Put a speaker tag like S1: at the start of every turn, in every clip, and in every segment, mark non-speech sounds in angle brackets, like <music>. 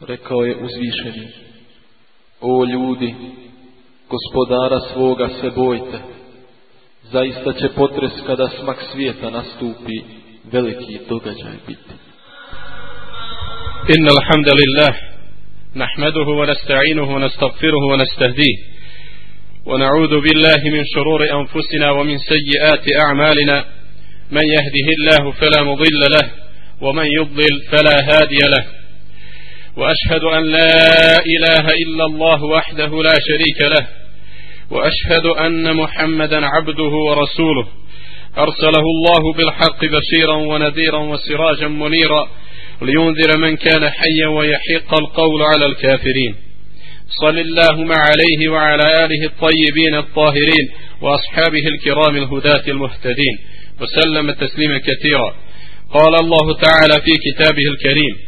S1: Rekao je uzvišeni, o ljudi, gospodara svoga se bojte, zaista će potres kada smak svijeta nastupi, veliki događaj biti.
S2: إن الحمد لله نحمده ونستعينه ونستغفره ونستهديه ونعوذ بالله من شرور أنفسنا ومن سيئات أعمالنا من يهده الله فلا مضل له ومن يضلل فلا هادي له وأشهد أن لا إله إلا الله وحده لا شريك له وأشهد أن محمدا عبده ورسوله. أرسله الله بالحق بشيرا ونذيرا وسراجا منيرا لينذر من كان حيا ويحق القول على الكافرين. صل اللهم عليه وعلى آله الطيبين الطاهرين وأصحابه الكرام الهداة المهتدين وسلم تسليما كثيرا. قال الله تعالى في كتابه الكريم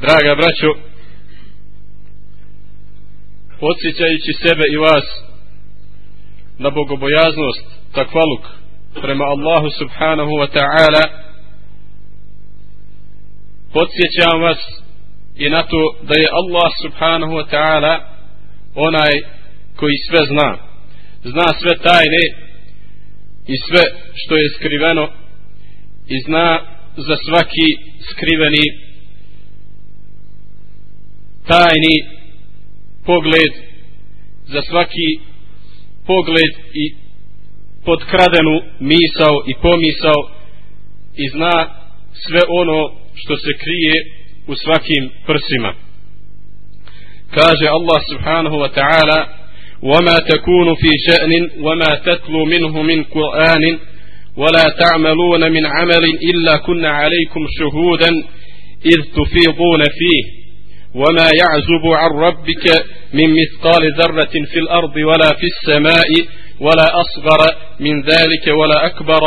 S2: Draga braćo, podsjećajući sebe i vas na bogobojaznost, takvaluk prema Allahu subhanahu wa ta'ala, podsjećam vas i na to da je Allah subhanahu wa ta'ala onaj koji sve zna. Zna sve tajne i sve što je skriveno i zna za svaki skriveni tajni pogled za svaki pogled i podkradenu misao i pomisao i zna sve ono što se krije u svakim prsima kaže Allah subhanahu wa ta'ala وما تكون في شأن وما تتلو منه من قرآن ولا تعملون من عمل إلا كنا عليكم شهودا إذ تفيضون فيه وما يعزب عن ربك من مثقال ذرة في الأرض ولا في السماء ولا أصغر من ذلك ولا أكبر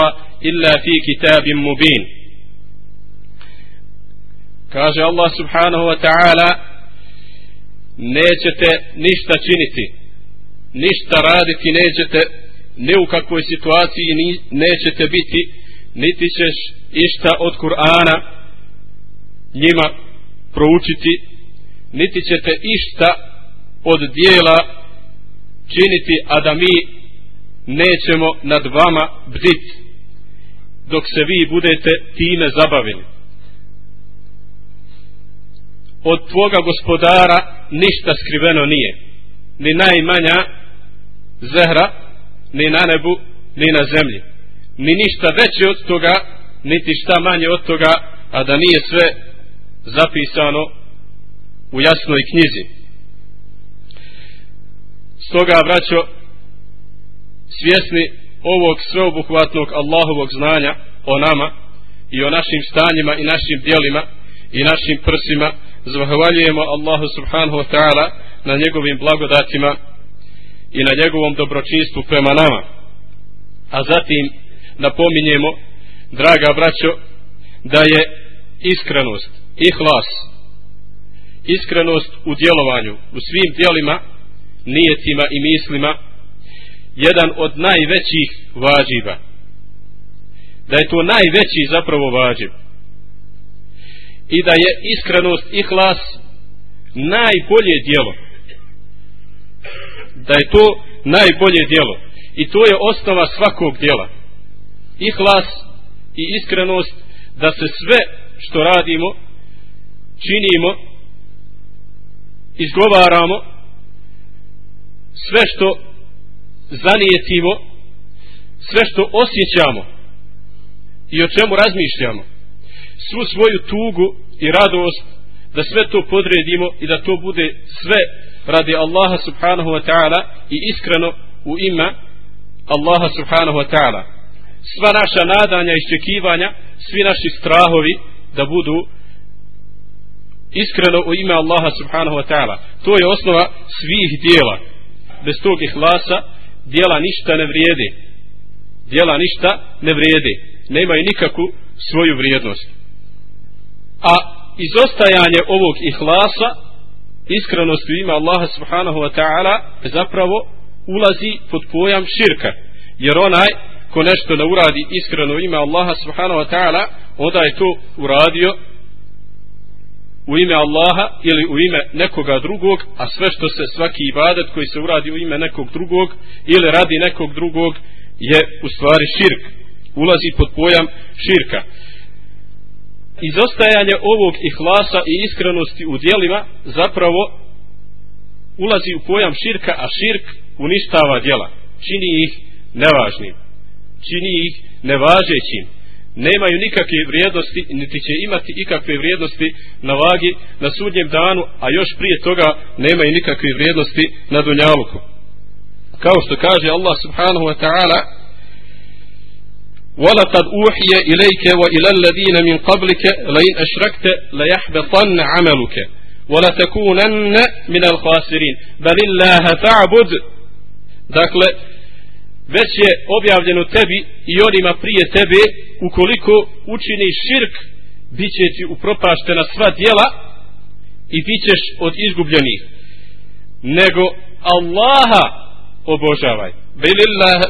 S2: إلا في كتاب مبين. كاجة الله سبحانه وتعالى نيجت نشتا چينتي نشتا رادت نيجت نيوكاكوي سيطواتي نيجت بيتي نيتيشش إشتا od Kur'ana njima proučiti niti ćete išta od dijela činiti, a da mi nećemo nad vama bditi, dok se vi budete time zabavili. Od tvoga gospodara ništa skriveno nije, ni najmanja zehra, ni na nebu, ni na zemlji. Ni ništa veće od toga, niti šta manje od toga, a da nije sve zapisano u jasnoj knjizi. Stoga, braćo, svjesni ovog sveobuhvatnog Allahovog znanja o nama i o našim stanjima i našim dijelima i našim prsima, zahvaljujemo Allahu subhanahu wa ta'ala na njegovim blagodatima i na njegovom dobročinstvu prema nama. A zatim napominjemo, draga braćo, da je iskrenost, ihlas, iskrenost u djelovanju, u svim djelima, nijetima i mislima, jedan od najvećih važiva. Da je to najveći zapravo vađiv. I da je iskrenost i hlas najbolje djelo. Da je to najbolje djelo. I to je osnova svakog djela. I hlas i iskrenost da se sve što radimo činimo izgovaramo sve što zanijetimo sve što osjećamo i o čemu razmišljamo. Svu svoju tugu i radost da sve to podredimo i da to bude sve radi Allaha subhanahu wa ta'ala i iskreno u ima Allaha subhanahu wa ta'ala. Sva naša nadanja i iščekivanja svi naši strahovi da budu iskreno u ime Allaha subhanahu wa ta'ala. To je osnova svih dijela. Bez tog ihlasa dijela ništa ne vrijede dijela ništa ne vrijede nemaju nikakvu svoju vrijednost. A izostajanje ovog ihlasa iskrenosti u ime Allaha subhanahu wa ta'ala zapravo ulazi pod pojam širka. Jer onaj ko nešto ne uradi iskreno u ime Allaha subhanahu wa ta'ala onda je to uradio u ime Allaha ili u ime nekoga drugog a sve što se svaki ibadet koji se uradi u ime nekog drugog ili radi nekog drugog je u stvari širk. Ulazi pod pojam širka. Izostajanje ovog ihlasa i iskrenosti u dijelima zapravo ulazi u pojam širka a širk uništava djela čini ih nevažnim. Čini ih nevažećim nemaju nikakve vrijednosti niti će imati ikakve vrijednosti na vagi na sudnjem danu a još prije toga nemaju nikakve vrijednosti na dunjaluku kao što kaže Allah subhanahu wa ta'ala ولقد أوحي إليك وإلى الذين من قبلك لئن أشركت ليحبطن عملك ولتكونن من الخاسرين بل الله فاعبد dakle već je objavljeno tebi i onima prije tebe ukoliko učiniš širk bit će ti upropaštena sva djela i bit ćeš od izgubljenih. Nego Allaha obožavaj.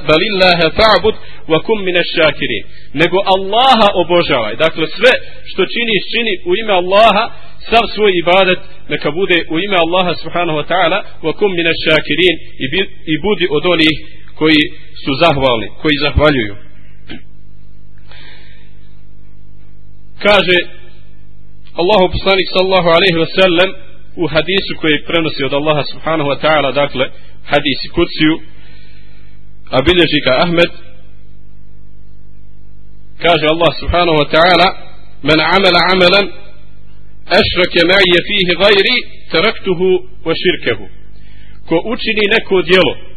S2: Balillaha ta'bud wa kum min ash-shakirin. Nego Allaha obožavaj. Dakle sve što činiš čini u ime Allaha sav svoj ibadet neka bude u ime Allaha subhanahu wa ta'ala wa kum min ash-shakirin i budi od onih koji su zahvalni koji zahvaljuju. Kaže Allahu poslanik sallallahu alejhi ve sellem u hadisu koji prenosi od Allaha subhanahu wa ta'ala dakle hadisi kuciju a bilježi ka Ahmed kaže Allah subhanahu wa ta'ala men amela amelan ašrake ma'ije fihi gajri taraktuhu wa širkehu ko učini neko djelo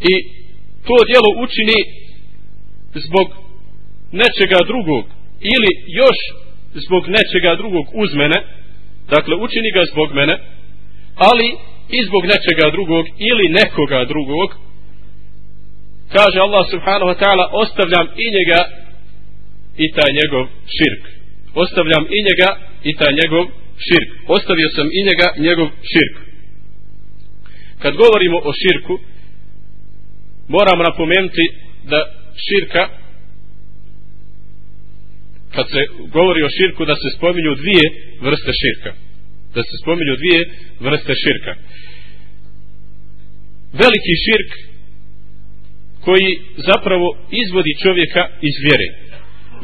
S2: i to djelo učini zbog nečega drugog ili još zbog nečega drugog uz mene dakle učini ga zbog mene ali i zbog nečega drugog ili nekoga drugog kaže Allah subhanahu wa ta'ala ostavljam i njega i taj njegov širk. Ostavljam i njega i taj njegov širk. Ostavio sam i njega njegov širk. Kad govorimo o širku moramo napomenuti da širka kad se govori o širku da se spominju dvije vrste širka. Da se spominju dvije vrste širka. Veliki širk koji zapravo izvodi čovjeka iz vjere.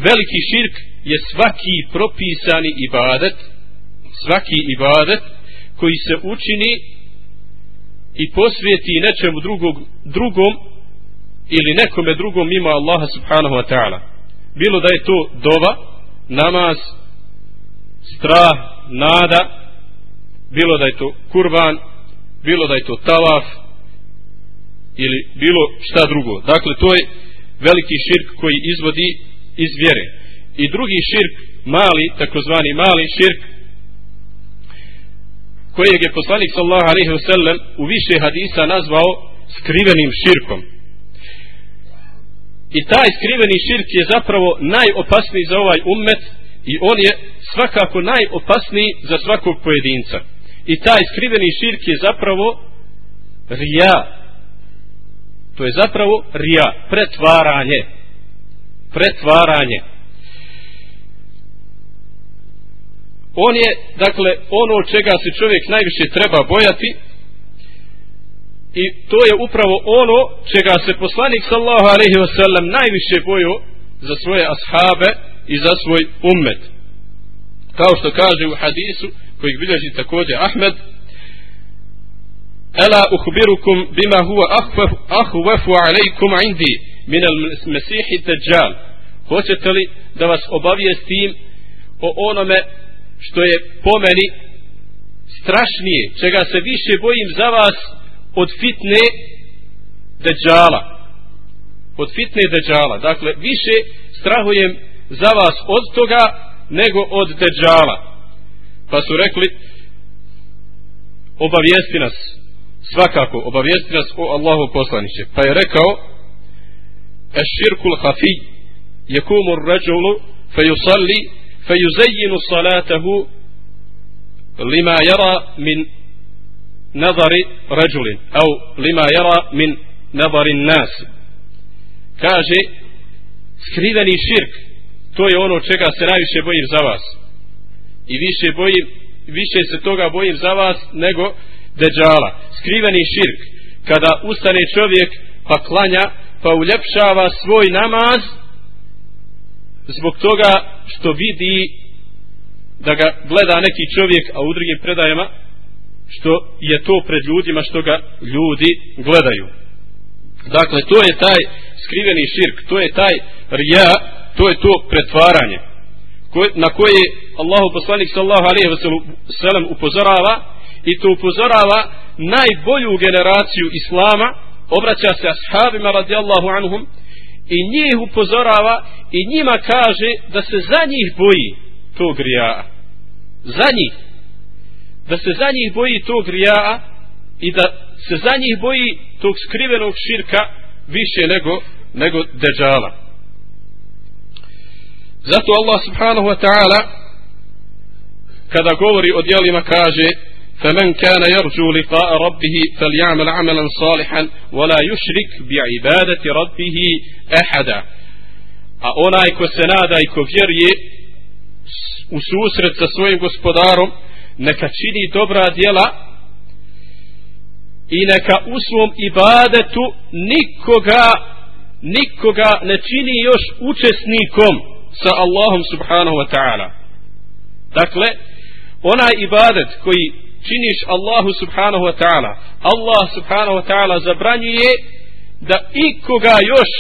S2: Veliki širk je svaki propisani ibadet svaki ibadet koji se učini i posvijeti nečemu drugog, drugom ili nekome drugom mimo Allaha subhanahu wa ta'ala. Bilo da je to dova namaz strah, nada bilo da je to kurban bilo da je to tavaf ili bilo šta drugo. Dakle to je veliki širk koji izvodi iz vjere. I drugi širk mali takozvani mali širk kojeg je poslanik sallallahu alaihi wasallam u više hadisa nazvao skrivenim širkom. I taj skriveni širk je zapravo najopasniji za ovaj ummet i on je svakako najopasniji za svakog pojedinca. I taj skriveni širk je zapravo rija. To je zapravo rija. Pretvaranje. Pretvaranje. On je dakle ono čega se čovjek najviše treba bojati i to je upravo ono čega se poslanik sallahu alaihi wasallam najviše bojo za svoje ashabe i za svoj ummet. Kao što kaže u hadisu kojeg bilježi također Ahmed Ela uhbirukum bima huwa ahwafu alaikum indi min al mesihi dajjal. Hoćete li da vas obavijestim o onome što je po meni strašnije čega se više bojim za vas od fitne deđala. od fitne deđala. dakle više strahujem za vas od toga nego od deđala. pa su rekli obavijesti nas svakako obavijesti nas o Allahu poslaniće pa je rekao eširkul hafi jekumu ređulu, fejusalli, فيزين صلاته لما salatahu lima نظر min أو لما يرى lima نظر min كاجي nas skriveni širk to je ono čega se najviše bojim za vas. I više bojim više se toga bojim za vas nego deđala. Skriveni širk kada ustane čovjek pa klanja pa uljepšava svoj namaz zbog toga što vidi da ga gleda neki čovjek a u drugim predajama što je to pred ljudima što ga ljudi gledaju. Dakle to je taj skriveni širk to je taj rija, to je to pretvaranje na koje Allahu poslanik sallahu alaihi wa sallam upozorava i to upozorava najbolju generaciju islama obraća se ashabima radijallahu anhum i njih upozorava i njima kaže da se za njih boji tog rijaa. Za njih. Da se za njih boji tog rijaa i da se za njih boji tog skrivenog širka više nego nego deđala. Zato Allah subhanahu wa ta'ala kada govori o djelima kaže فمن كان يرجو لقاء ربه فليعمل عملا صالحا ولا يشرك بعبادة ربه أحدا a onaj ko se nada i ko vjeruje u susret sa svojim gospodarom neka čini dobra djela i neka u svom ibadetu nikoga nikoga ne čini još učesnikom sa Allahom subhanahu wa ta'ala dakle onaj ibadet koji činiš Allahu subhanahu wa ta'ala. Allah subhanahu wa ta'ala zabranjuje da ikoga još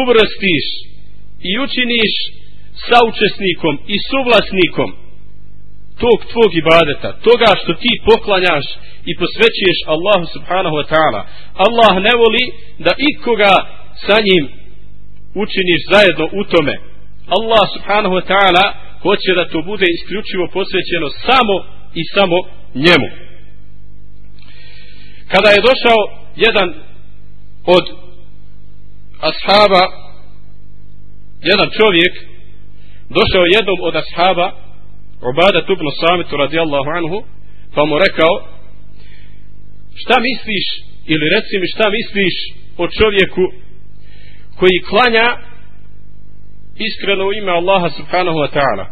S2: uvrstiš i učiniš saučesnikom i suvlasnikom tog tvog ibadeta toga što ti poklanjaš i posvećuješ Allahu subhanahu wa ta'ala. Allah ne voli da ikoga sa njim učiniš zajedno u tome. Allah subhanahu wa ta'ala hoće da to bude isključivo posvećeno samo i samo njemu. Kada je došao jedan od ashaba jedan čovjek došao jednom od ashaba Ubada tubnu samitu radijallahu anhu pa mu rekao šta misliš ili reci mi šta misliš o čovjeku koji klanja iskreno u ime Allaha subhanahu wa ta'ala?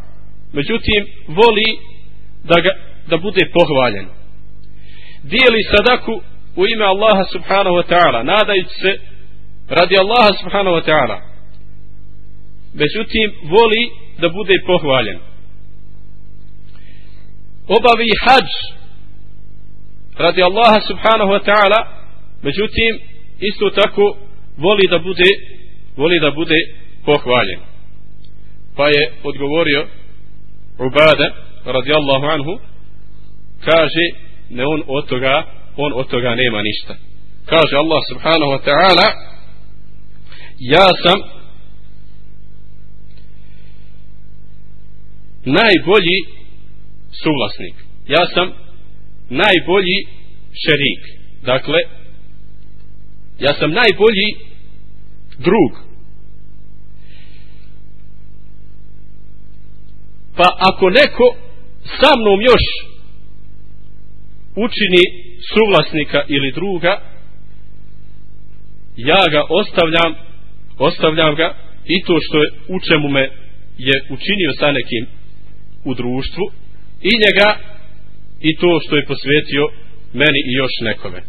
S2: Međutim voli da ga da bude pohvaljen. Dijeli sadaku u ime Allaha subhanahu wa ta'ala nadajući se radi Allaha subhanahu wa ta'ala. Međutim voli da bude pohvaljen. Obavi hađ radi Allaha subhanahu wa ta'ala međutim isto tako voli da bude voli da bude pohvaljen. Pa je odgovorio Ubada radijallahu anhu kaže ne on od toga on od toga nema ništa. Kaže Allah subhanahu wa ta'ala ja sam najbolji suvlasnik. Ja sam najbolji šerik. Dakle ja sam najbolji drug. Pa ako neko sa mnom još učini suvlasnika ili druga ja ga ostavljam ostavljam ga i to što je u čemu me je učinio sa nekim u društvu i njega i to što je posvetio meni i još nekome.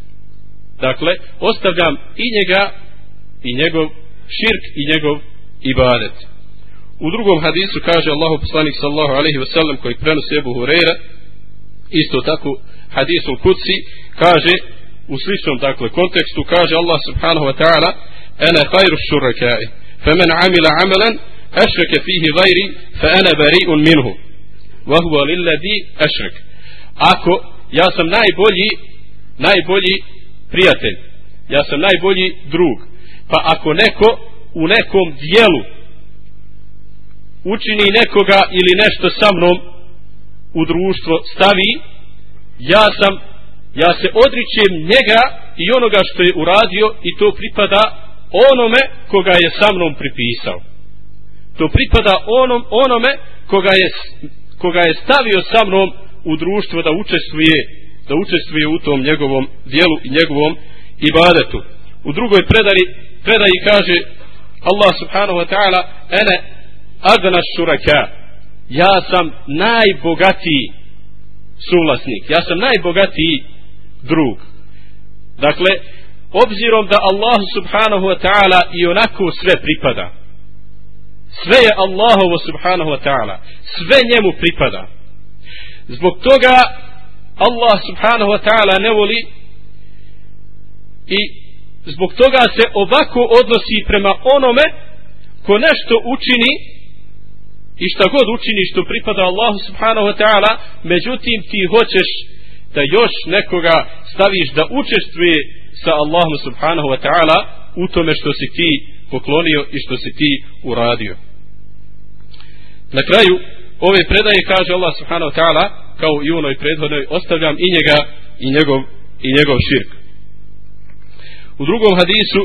S2: Dakle ostavljam i njega i njegov širk i njegov ibadet. U drugom hadisu kaže Allahu poslanik sallallahu alejhi ve sellem koji prenosi Abu Hurajra isto tako hadisul kuci kaže u sličnom dakle kontekstu kaže Allah subhanahu wa ta'ala ana khairu shuraka'i faman amila amalan ashraka fihi ghairi fa ana bari'un minhu. Wa huwa lilladhi ashrak. Ako ja sam najbolji najbolji prijatelj ja sam najbolji drug pa ako neko u nekom dijelu učini nekoga ili nešto sa mnom u društvo stavi ja sam ja se odričem njega i onoga što je uradio i to pripada onome koga je sa mnom pripisao. To pripada onom, onome koga je, koga je stavio sa mnom u društvo da učestvuje da učestvuje u tom njegovom dijelu i njegovom ibadetu. U drugoj predari predaji kaže Allah subhanahu wa ta'ala ene agna šuraka ja sam najbogatiji suvlasnik. Ja sam najbogatiji drug. Dakle obzirom da Allah subhanahu wa ta'ala i onako sve pripada sve je Allahovo subhanahu wa ta'ala sve njemu pripada. Zbog toga Allah subhanahu wa ta'ala ne voli i zbog toga se ovako odnosi prema onome ko nešto učini i šta god učini što pripada Allahu subhanahu wa ta'ala međutim ti hoćeš da još nekoga staviš da učestvuje sa Allahom subhanahu wa ta'ala u tome što si ti poklonio i što si ti uradio. Na kraju ove predaje kaže Allah subhanahu wa ta'ala kao i onoj prethodnoj ostavljam i njega i njegov, i njegov širk. U drugom hadisu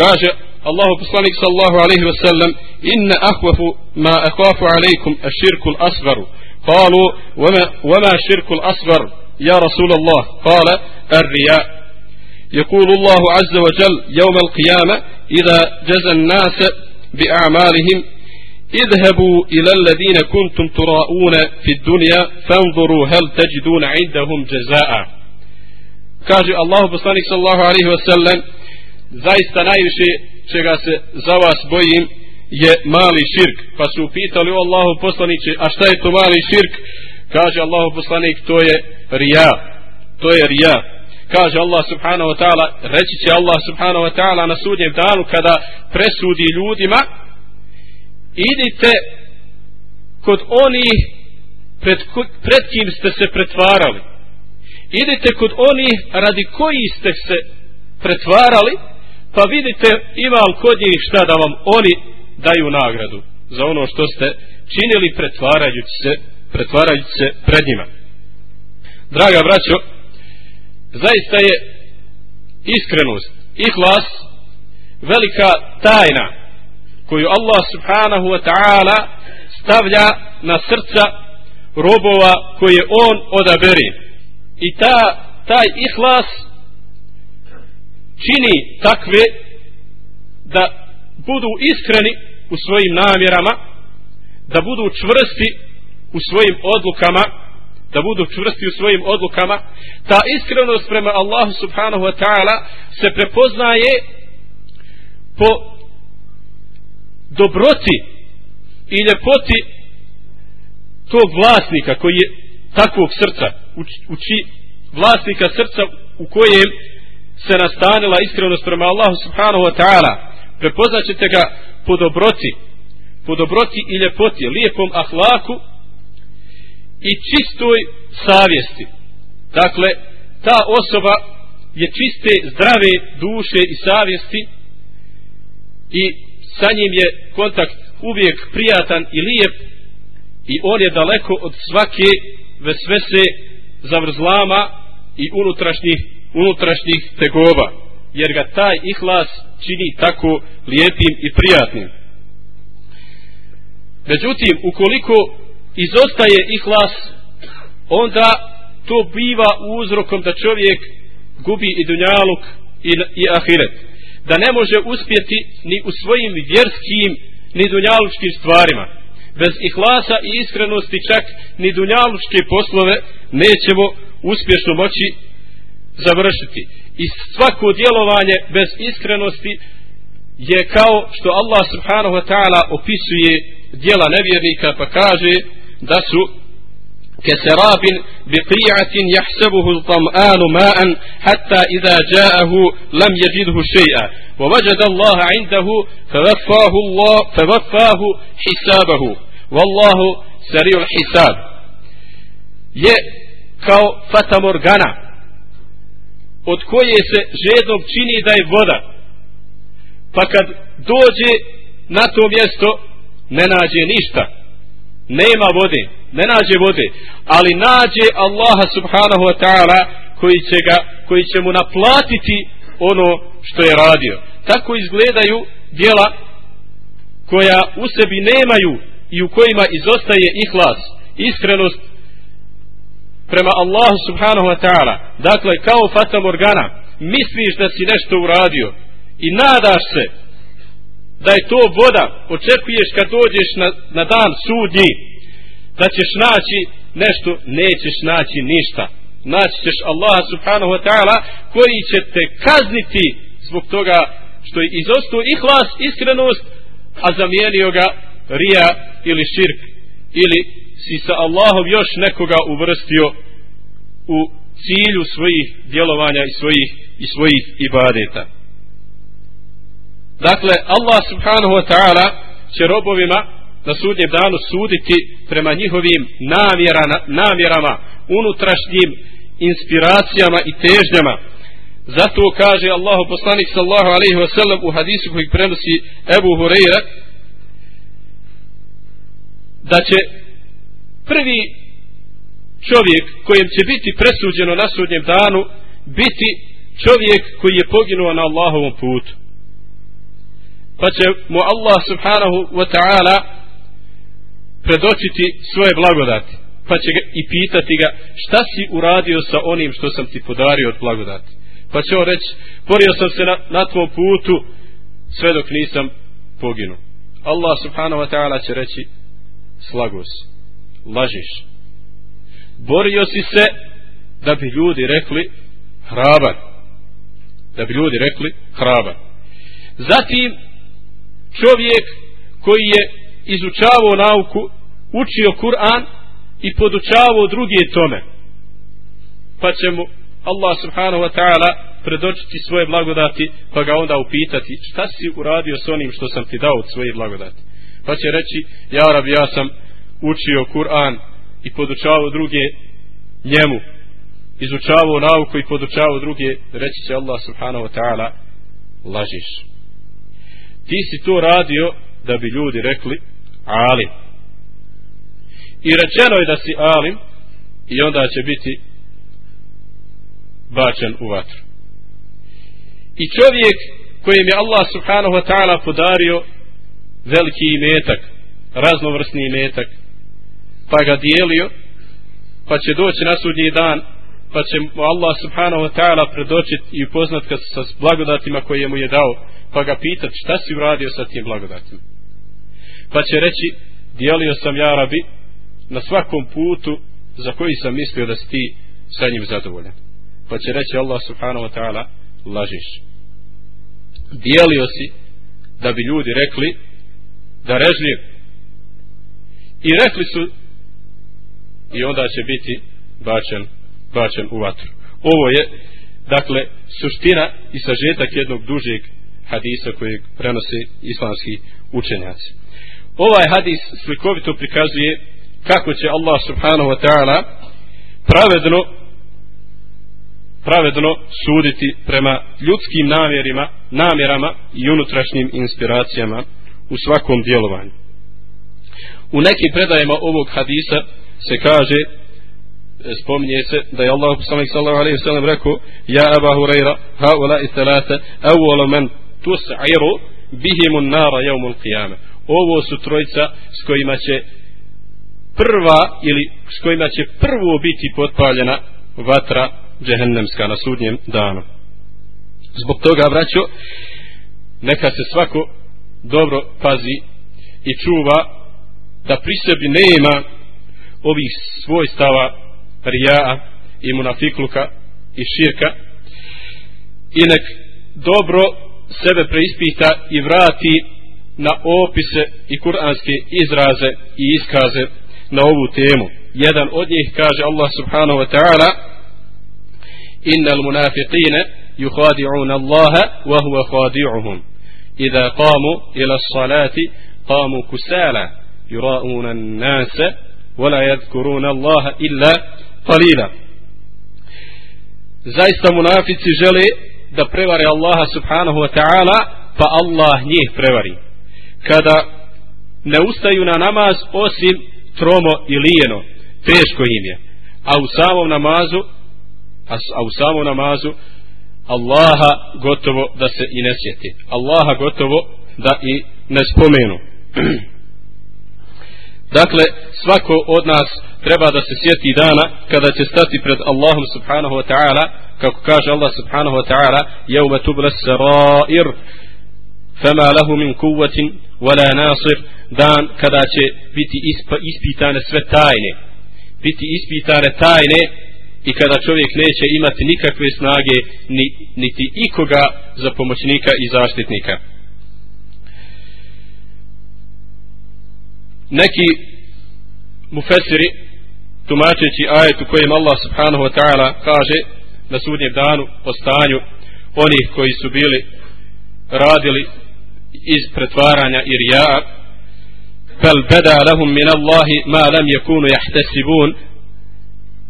S2: kaže الله بصانك صلى الله عليه وسلم إن أخوف ما أخاف عليكم الشرك الأصغر. قالوا وما, وما الشرك الأصغر يا رسول الله؟ قال الرياء. يقول الله عز وجل يوم القيامة إذا جزى الناس بأعمالهم اذهبوا إلى الذين كنتم تراؤون في الدنيا فانظروا هل تجدون عندهم جزاء. كاجي الله بصانك صلى الله عليه وسلم زايست najviše čega se za vas bojim je mali širk. Pa su upitali o Allahu poslaniće a šta je to mali širk? Kaže Allahu poslanik to je rija to je rija kaže Allah subhanahu wa ta'ala reći će Allah subhanahu wa ta'ala na sudnjem danu kada presudi ljudima idite kod onih pred, pred kim ste se pretvarali. Idite kod onih radi koji ste se pretvarali pa vidite ima li kod njih šta da vam oni daju nagradu za ono što ste činili pretvarajući se, pretvarajući se pred njima. Draga braćo, zaista je iskrenost, ihlas, velika tajna koju Allah subhanahu wa ta'ala stavlja na srca robova koje on odaberi. I ta, taj ihlas čini takve da budu iskreni u svojim namjerama da budu čvrsti u svojim odlukama da budu čvrsti u svojim odlukama. Ta iskrenost prema Allahu subhanahu wa ta'ala se prepoznaje po dobroti i ljepoti tog vlasnika koji je takvog srca uči vlasnika srca u kojem se nastanila iskrenost prema Allahu subhanahu wa ta'ala prepoznat ćete ga po dobroti po dobroti i ljepoti lijepom ahlaku i čistoj savjesti. Dakle ta osoba je čiste zdrave duše i savjesti i sa njim je kontakt uvijek prijatan i lijep i on je daleko od svake vesvese zavrzlama i unutrašnjih unutrašnjih tegova, jer ga taj ihlas čini tako lijepim i prijatnim. Međutim ukoliko izostaje ihlas onda to biva uzrokom da čovjek gubi i dunjaluk i, i ahiret da ne može uspjeti ni u svojim vjerskim ni dunjalučkim stvarima. Bez ihlasa i iskrenosti čak ni dunjalučke poslove nećemo uspješno moći završiti i svako djelovanje bez iskrenosti je kao što Allah subhanahu wa ta'ala opisuje dijela nevjernika pa kaže da su كسراب بقيعة يحسبه الظمآن ماء حتى إذا جاءه لم يجده شيئا ووجد الله عنده فوفاه الله فوفاه حسابه والله سريع الحساب je kao fata morgana od koje se žednog čini da je voda. Pa kad dođe na to mjesto ne nađe ništa. Nema vode ne nađe vode. Ali nađe Allaha subhanahu wa ta'ala koji će ga koji će mu naplatiti ono što je radio. Tako izgledaju dijela koja u sebi nemaju i u kojima izostaje ihlas iskrenost prema Allahu subhanahu wa ta'ala. Dakle kao fata morgana misliš da si nešto uradio i nadaš se da je to voda očekuješ kad dođeš na, na dan sudnji da ćeš naći nešto nećeš naći ništa. Naći ćeš Allaha subhanahu wa ta'ala koji će te kazniti zbog toga što je izostao ihlas iskrenost a zamijenio ga rija ili širk ili si sa Allahom još nekoga uvrstio u cilju svojih djelovanja i svojih i svojih ibadeta. Dakle, Allah subhanahu wa ta'ala će robovima na sudnjem danu suditi prema njihovim namjerana, namjerama, unutrašnjim inspiracijama i težnjama. Zato kaže Allah poslanik sallahu alaihi wa sallam u hadisu koji prenosi Ebu Hureyre da će prvi čovjek kojem će biti presuđeno na sudnjem danu biti čovjek koji je poginuo na Allahovom putu. Pa će mu Allah subhanahu wa ta'ala predočiti svoje blagodati. Pa će ga i pitati ga šta si uradio sa onim što sam ti podario od blagodati? Pa će on reći borio sam se na, na tvom putu sve dok nisam poginuo. Allah subhanahu wa ta'ala će reći slago si lažiš. Borio si se da bi ljudi rekli hrabar. Da bi ljudi rekli hrabar. Zatim čovjek koji je izučavao nauku učio Kur'an i podučavao druge tome. Pa će mu Allah subhanahu wa ta'ala predočiti svoje blagodati pa ga onda upitati šta si uradio s onim što sam ti dao od svoje blagodati? Pa će reći ja rab, ja sam učio Kur'an i podučavao druge njemu. Izučavao nauku i podučavao druge. Reći će Allah subhanahu wa ta'ala lažiš. Ti si to radio da bi ljudi rekli alim. I rečeno je da si alim i onda će biti bačen u vatru. I čovjek kojem je Allah subhanahu wa ta'ala podario veliki imetak raznovrsni imetak. Pa ga dijelio pa će doći na sudnji dan pa će mu Allah subhanahu wa ta'ala predočiti i upoznat ga sa blagodatima koje mu je dao pa ga pitat šta si uradio sa tim blagodatima. Pa će reći dijelio sam ja rabi na svakom putu za koji sam mislio da si ti sa njim zadovoljan. Pa će reći Allah subhanahu wa ta'ala lažiš. Dijelio si da bi ljudi rekli darežljiv i rekli su i onda će biti bačen, bačen u vatru. Ovo je, dakle, suština i sažetak jednog dužeg hadisa koji prenose islamski učenjaci. Ovaj hadis slikovito prikazuje kako će Allah subhanahu wa ta'ala pravedno pravedno suditi prema ljudskim namjerima, namjerama i unutrašnjim inspiracijama u svakom djelovanju. U nekim predajama ovog hadisa se kaže e, spominje se da je Allah poslanik sallallahu alejhi ve sellem rekao ja Abu Hurajra haula thalatha awwal man tus'iru bihim an-nar yawm al-qiyamah ovo su trojica s kojima će prva ili s kojima će prvo biti potpaljena vatra džehennemska na sudnjem danu zbog toga braćo neka se svako dobro pazi i čuva da pri sebi nema ovih svojstava rijaa i munafikluka i širka i nek dobro sebe preispita i vrati na opise i kuranske izraze i iskaze na ovu temu. Jedan od njih kaže Allah subhanahu wa ta'ala Innal munafiqine yukhadi'un Allaha wa huwa khadi'uhum. إذا qamu ila الصلاة qamu kusala yura'una an-nasa يذكرون الله yadhkuruna Allaha illa. Zaista munafici žele da prevare Allaha subhanahu wa ta'ala pa Allah njih prevari kada ne ustaju na namaz osim tromo i lijeno teško im je a u samom namazu a, a u samom namazu Allaha gotovo da se i ne sjeti. Allaha gotovo da i ne spomenu. <clears throat> Dakle svako od nas treba da se sjeti dana kada će stati pred Allahom subhanahu wa ta'ala kako kaže Allah subhanahu wa ta'ala jevme tuble sarair fama lahu min kuvatin wala nasir. Dan kada će biti ispa, ispitane sve tajne. Biti ispitane tajne i kada čovjek neće imati nikakve snage ni, niti ikoga za pomoćnika i zaštitnika. Neki mufesiri tumačeći ajet u kojem Allah subhanahu wa ta'ala kaže na sudnjem danu o stanju onih koji su bili radili iz pretvaranja i rija'a fel beda lahum min Allahi ma lam yakunu yahtasibun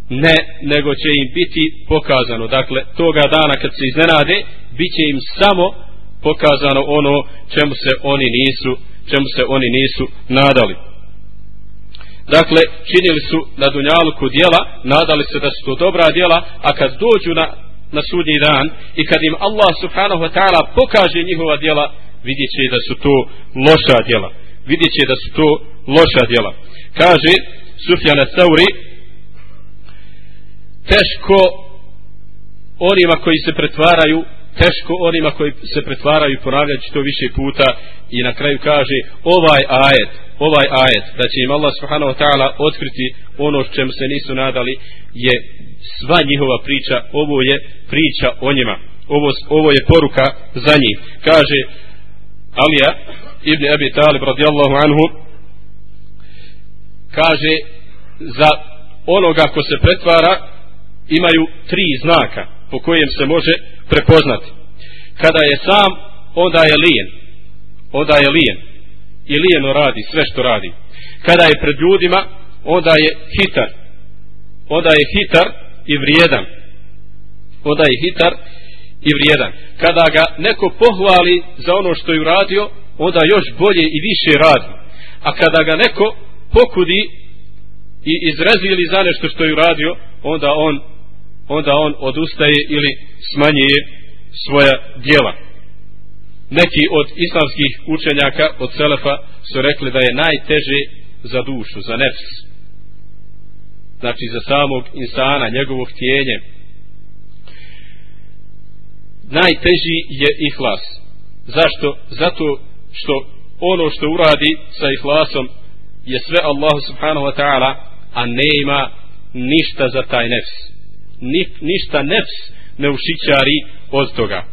S2: ne, nego će im biti pokazano. Dakle, toga dana kad se iznenade bit će im samo pokazano ono čemu se oni nisu čemu se oni nisu nadali. Dakle, činili su na dunjaluku dijela nadali se da su to dobra dijela a kad dođu na, na sudnji dan i kad im Allah subhanahu wa ta'ala pokaže njihova dijela vidjet će da su to loša djela vidjet će da su to loša djela kaže Sufjana Sauri teško onima koji se pretvaraju teško onima koji se pretvaraju ponavljajući to više puta i na kraju kaže ovaj ajet ovaj ajet da će im Allah subhanahu wa ta'ala otkriti ono čemu se nisu nadali je sva njihova priča ovo je priča o njima. Ovo, ovo je poruka za njih. Kaže Alija ibn Abi Talib radijallahu anhu kaže za onoga ko se pretvara imaju tri znaka po kojem se može prepoznati. Kada je sam onda je lijen. Onda je lijen. I lijeno radi sve što radi. Kada je pred ljudima onda je hitar. Onda je hitar i vrijedan. Onda je hitar i vrijedan. Kada ga neko pohvali za ono što je uradio, onda još bolje i više radi. A kada ga neko pokudi i izrazili za nešto što je uradio, onda on, onda on odustaje ili smanjuje svoja djela Neki od islamskih učenjaka, od Selefa, su rekli da je najteže za dušu, za nefs. Znači za samog insana, njegovo htjenje, najteži je ihlas. Zašto? Zato što ono što uradi sa ihlasom je sve Allahu subhanahu wa ta'ala, a ne ima ništa za taj nefs. Ni, ništa nefs ne ušićari od toga.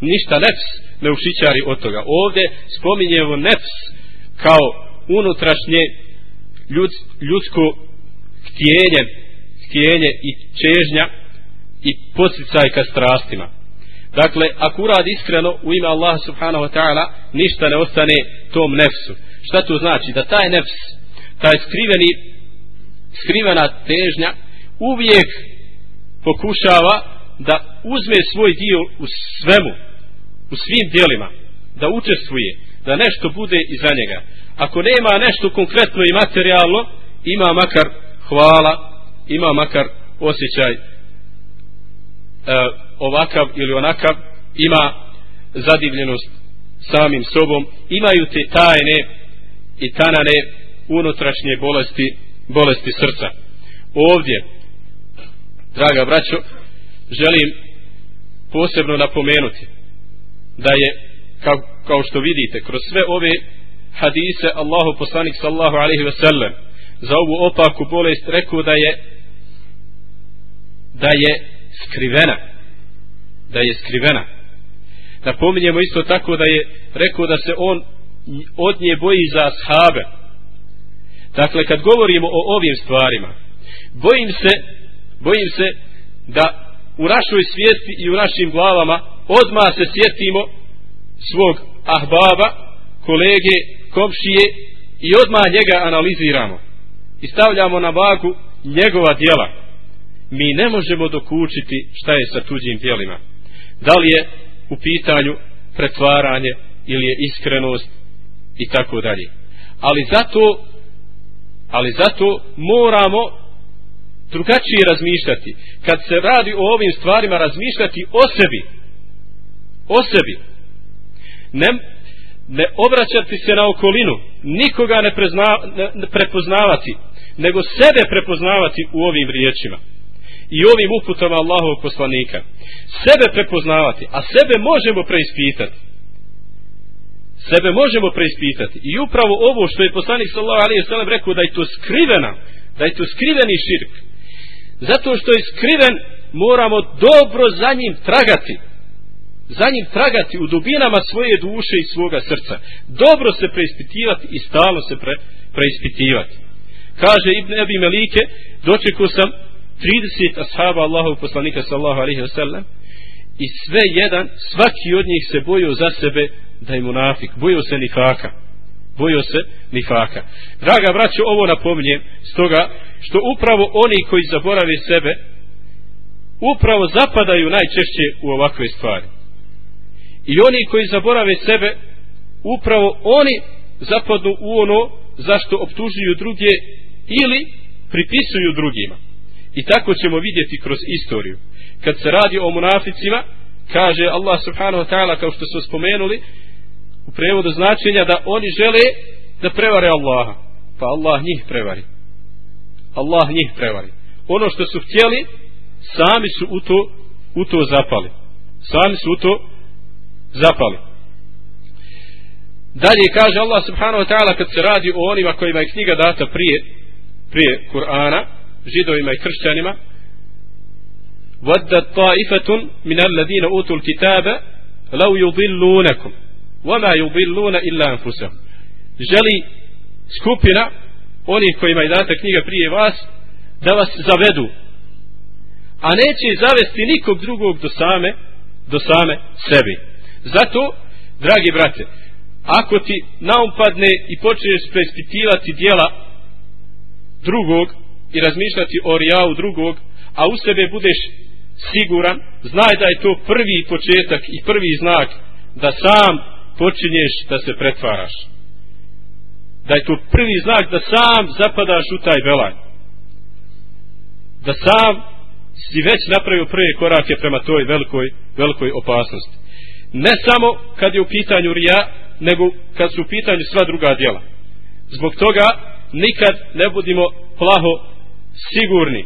S2: Ništa nefs ne ušićari od toga. Ovdje spominjemo nefs kao unutrašnje ljud, ljudsko htjenje, htjenje i čežnja i posjecaj ka strastima. Dakle, ako uradi iskreno u ime Allaha subhanahu wa ta'ala, ništa ne ostane tom nefsu. Šta to znači? Da taj nefs, taj skriveni, skrivena težnja, uvijek pokušava da uzme svoj dio u svemu, u svim dijelima, da učestvuje, da nešto bude iza njega. Ako nema nešto konkretno i materijalno, ima makar hvala, ima makar osjećaj e, ovakav ili onakav ima zadivljenost samim sobom imaju te tajne i tanane unutrašnje bolesti bolesti srca ovdje draga braćo želim posebno napomenuti da je kao, kao što vidite kroz sve ove hadise Allahu poslanik sallahu alaihi ve sellem za ovu opaku bolest rekao da je da je skrivena da je skrivena. Napominjemo isto tako da je rekao da se on od nje boji za ashabe. Dakle, kad govorimo o ovim stvarima, bojim se, bojim se da u našoj svijesti i u našim glavama odma se sjetimo svog ahbaba, kolege, komšije i odma njega analiziramo i stavljamo na vagu njegova djela. Mi ne možemo dokučiti šta je sa tuđim djelima. Da li je u pitanju pretvaranje ili je iskrenost i tako dalje. Ali zato ali zato moramo drugačije razmišljati. Kad se radi o ovim stvarima razmišljati o sebi. O sebi. Ne, ne obraćati se na okolinu, nikoga ne, prezna, ne, ne prepoznavati, nego sebe prepoznavati u ovim riječima i ovim uputama Allahovog poslanika. Sebe prepoznavati, a sebe možemo preispitati. Sebe možemo preispitati. I upravo ovo što je poslanik sallallahu alejhi ve sellem rekao da je to skrivena, da je to skriveni širk. Zato što je skriven, moramo dobro za njim tragati. Za njim tragati u dubinama svoje duše i svoga srca. Dobro se preispitivati i stalno se pre, preispitivati. Kaže Ibn Ebi Melike, dočekao sam 30 ashaba Allahov poslanika sallallahu alaihi wasallam i sve jedan, svaki od njih se bojio za sebe da je munafik, bojio se nifaka bojio se nifaka. Draga braćo, ovo napominjem stoga što upravo oni koji zaborave sebe upravo zapadaju najčešće u ovakve stvari. I oni koji zaborave sebe upravo oni zapadnu u ono zašto optužuju druge ili pripisuju drugima. I tako ćemo vidjeti kroz istoriju. Kad se radi o munaficima kaže Allah subhanahu wa ta'ala kao što smo spomenuli u prevodu značenja da oni žele da prevare Allaha pa Allah njih prevari Allah njih prevari ono što su htjeli sami su u to u to zapali sami su u to zapali dalje kaže Allah subhanahu wa ta'ala kad se radi o onima kojima je knjiga data prije prije Kur'ana židovima i kršćanima ودت طائفة من الذين أوتوا الكتاب لو يضلونكم وما يضلون إلا أنفسهم želi skupina onih kojima je data knjiga prije vas da vas zavedu a neće zavesti nikog drugog do same do same sebi zato dragi brate ako ti naumpadne i počneš preispitivati dijela drugog i razmišljati o rijavu drugog a u sebe budeš siguran znaj da je to prvi početak i prvi znak da sam počinješ da se pretvaraš. Da je to prvi znak da sam zapadaš u taj belaj. Da sam si već napravio prve korake prema toj velikoj, velikoj opasnosti. Ne samo kad je u pitanju rija nego kad su u pitanju sva druga djela. Zbog toga nikad ne budimo plaho sigurni.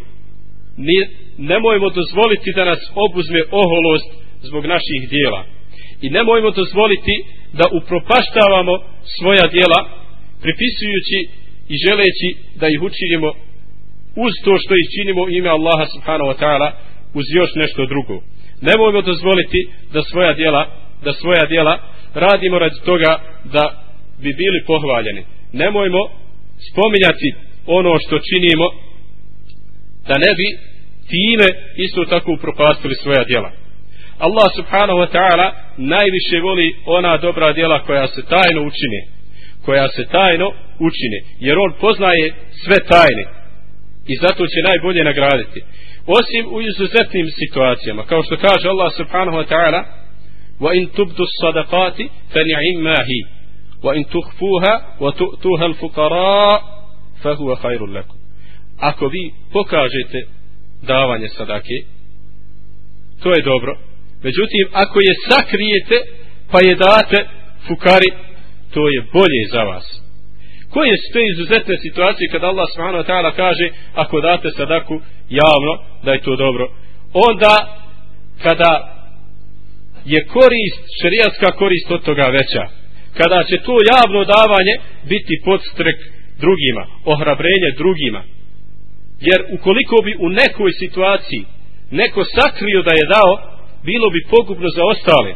S2: Ni, nemojmo dozvoliti da nas obuzme oholost zbog naših dijela i nemojmo dozvoliti da upropaštavamo svoja dijela pripisujući i želeći da ih učinimo uz to što ih činimo ime Allaha subhanahu wa ta'ala uz još nešto drugo. Nemojmo dozvoliti da svoja dijela da svoja dijela radimo radi toga da bi bili pohvaljeni. Nemojmo spominjati ono što činimo da ne bi time isto tako upropastili svoja djela. Allah subhanahu wa ta'ala najviše voli ona dobra djela koja se tajno učine. Koja se tajno učine. Jer on poznaje sve tajne. I zato će najbolje nagraditi. Osim u izuzetnim situacijama. Kao što kaže Allah subhanahu wa ta'ala wa in tubdu sadaqati fa ni'imma hi wa in tukhfuha wa tu'tuha al-fuqara fa huwa khairul lakum. Ako vi pokažete davanje sadake to je dobro međutim ako je sakrijete pa je date fukari to je bolje za vas. Koje su te izuzetne situacije kada Allah subhanahu wa ta'ala kaže ako date sadaku javno da je to dobro? Onda kada je korist šerijatska korist od toga veća. Kada će to javno davanje biti podstrek drugima ohrabrenje drugima. Jer ukoliko bi u nekoj situaciji neko sakrio da je dao bilo bi pogubno za ostale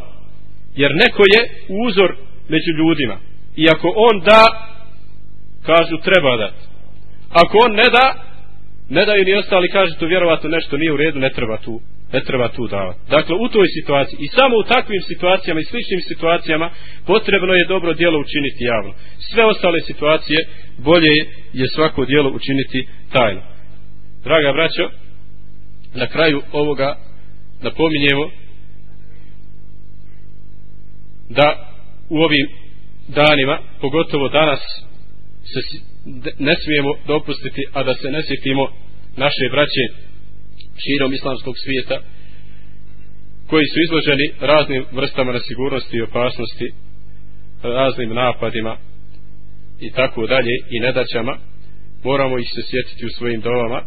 S2: jer neko je uzor među ljudima.
S3: I ako on da kažu treba dati ako on ne da ne daju ni ostali kažu to vjerovatno nešto nije u redu ne treba tu ne treba tu davati dakle u toj situaciji i samo u takvim situacijama i sličnim situacijama potrebno je dobro djelo učiniti javno. Sve ostale situacije bolje je svako djelo učiniti tajno. Draga braćo na kraju ovoga napominjemo da u ovim danima pogotovo danas se ne smijemo dopustiti a da se ne sjetimo naše braće širom islamskog svijeta koji su izloženi raznim vrstama nesigurnosti i opasnosti raznim napadima i tako dalje i nedaćama. Moramo ih se sjetiti u svojim dovama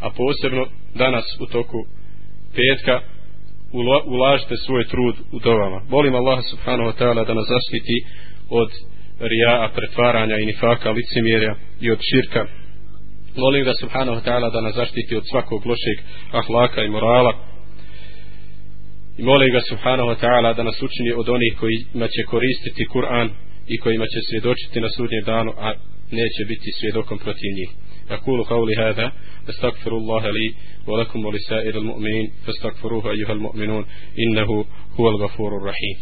S3: a posebno danas u toku petka ulažite svoj trud u dovama molim Allah subhanahu wa ta'ala da nas zaštiti od rija, pretvaranja i nifaka, licemjerja i od širka. Molim ga subhanahu wa ta'ala da nas zaštiti od svakog lošeg ahlaka i morala. I molim ga subhanahu wa ta'ala da nas učini od onih koji će koristiti Kur'an i kojima će svjedočiti na sudnjem danu, a neće biti svjedokom protiv njih. أقول قولي هذا أستغفر الله لي ولكم ولسائر المؤمنين فاستغفروه أيها المؤمنون إنه هو الغفور الرحيم.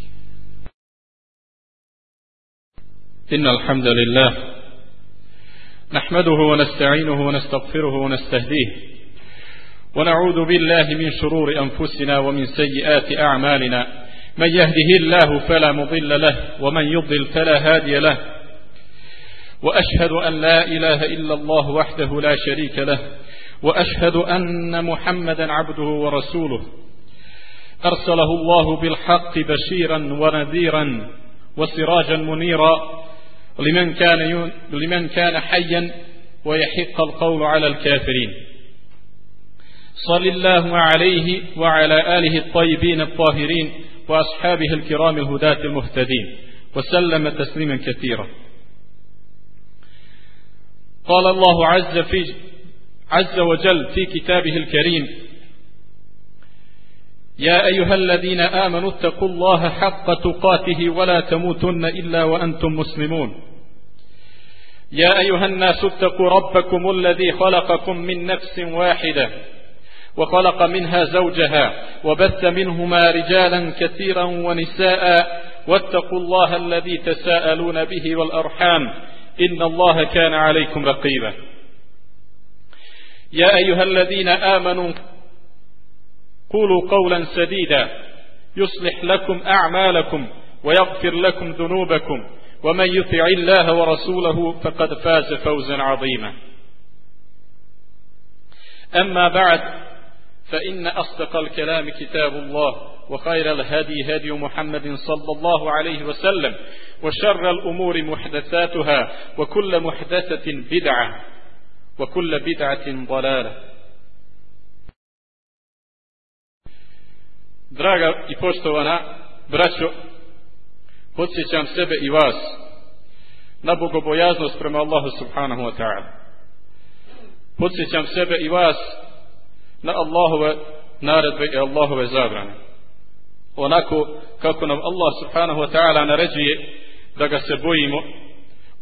S2: إن الحمد لله نحمده ونستعينه ونستغفره ونستهديه ونعوذ بالله من شرور أنفسنا ومن سيئات أعمالنا. من يهده الله فلا مضل له ومن يضل فلا هادي له. وأشهد أن لا إله إلا الله وحده لا شريك له وأشهد أن محمدا عبده ورسوله. أرسله الله بالحق بشيرا ونذيرا وسراجا منيرا لمن كان لمن كان حيا ويحق القول على الكافرين. صل الله عليه وعلى آله الطيبين الطاهرين وأصحابه الكرام الهداة المهتدين وسلم تسليما كثيرا. قال الله عز, في عز وجل في كتابه الكريم يا أيها الذين آمنوا اتقوا الله حق تقاته ولا تموتن إلا وأنتم مسلمون يا أيها الناس اتقوا ربكم الذي خلقكم من نفس واحدة وخلق منها زوجها وبث منهما رجالا كثيرا ونساء واتقوا الله الذي تساءلون به والأرحام إن الله كان عليكم رقيبا. يا أيها الذين آمنوا قولوا قولا سديدا. يصلح لكم أعمالكم ويغفر لكم ذنوبكم. ومن يطع الله ورسوله فقد فاز فوزا عظيما. أما بعد فإن أصدق الكلام كتاب الله وخير الهدي هدي محمد صلى الله عليه وسلم وشر الأمور محدثاتها وكل محدثة بدعة وكل بدعة ضلالة Draga i poštovana braćo, podsjećam sebe i vas na bogobojaznost prema Allahu subhanahu wa ta'ala. Podsjećam sebe i vas na Allahove naredbe i Allahove zabrane. Onako kako nam Allah subhanahu wa ta'ala naređuje da ga se bojimo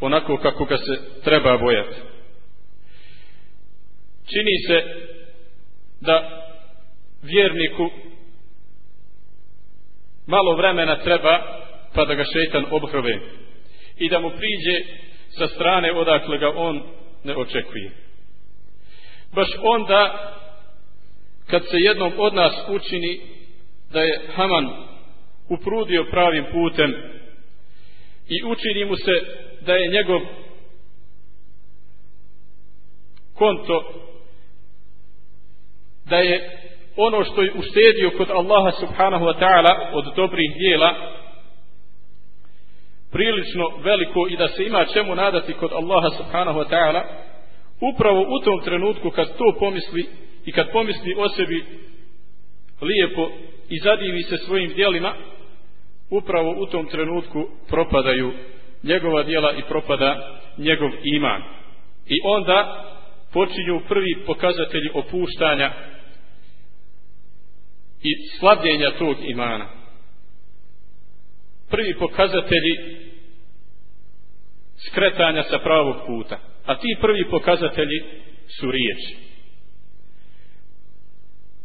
S2: onako kako ga se treba bojati. Čini se da vjerniku malo vremena treba pa da ga šeitan obhrove i da mu priđe sa strane odakle ga on ne očekuje. Baš onda kad se jednom od nas učini da je Haman uprudio pravim putem i učini mu se da je njegov konto da je ono što je uštedio kod Allaha subhanahu wa ta'ala od dobrih dijela prilično veliko i da se ima čemu nadati kod Allaha subhanahu wa ta'ala upravo u tom trenutku kad to pomisli i kad pomisli o sebi lijepo i zadivi se svojim dijelima upravo u tom trenutku propadaju njegova dijela i propada njegov iman i onda počinju prvi pokazatelji opuštanja i slabljenja tog imana. Prvi pokazatelji skretanja sa pravog puta. A ti prvi pokazatelji su riječi.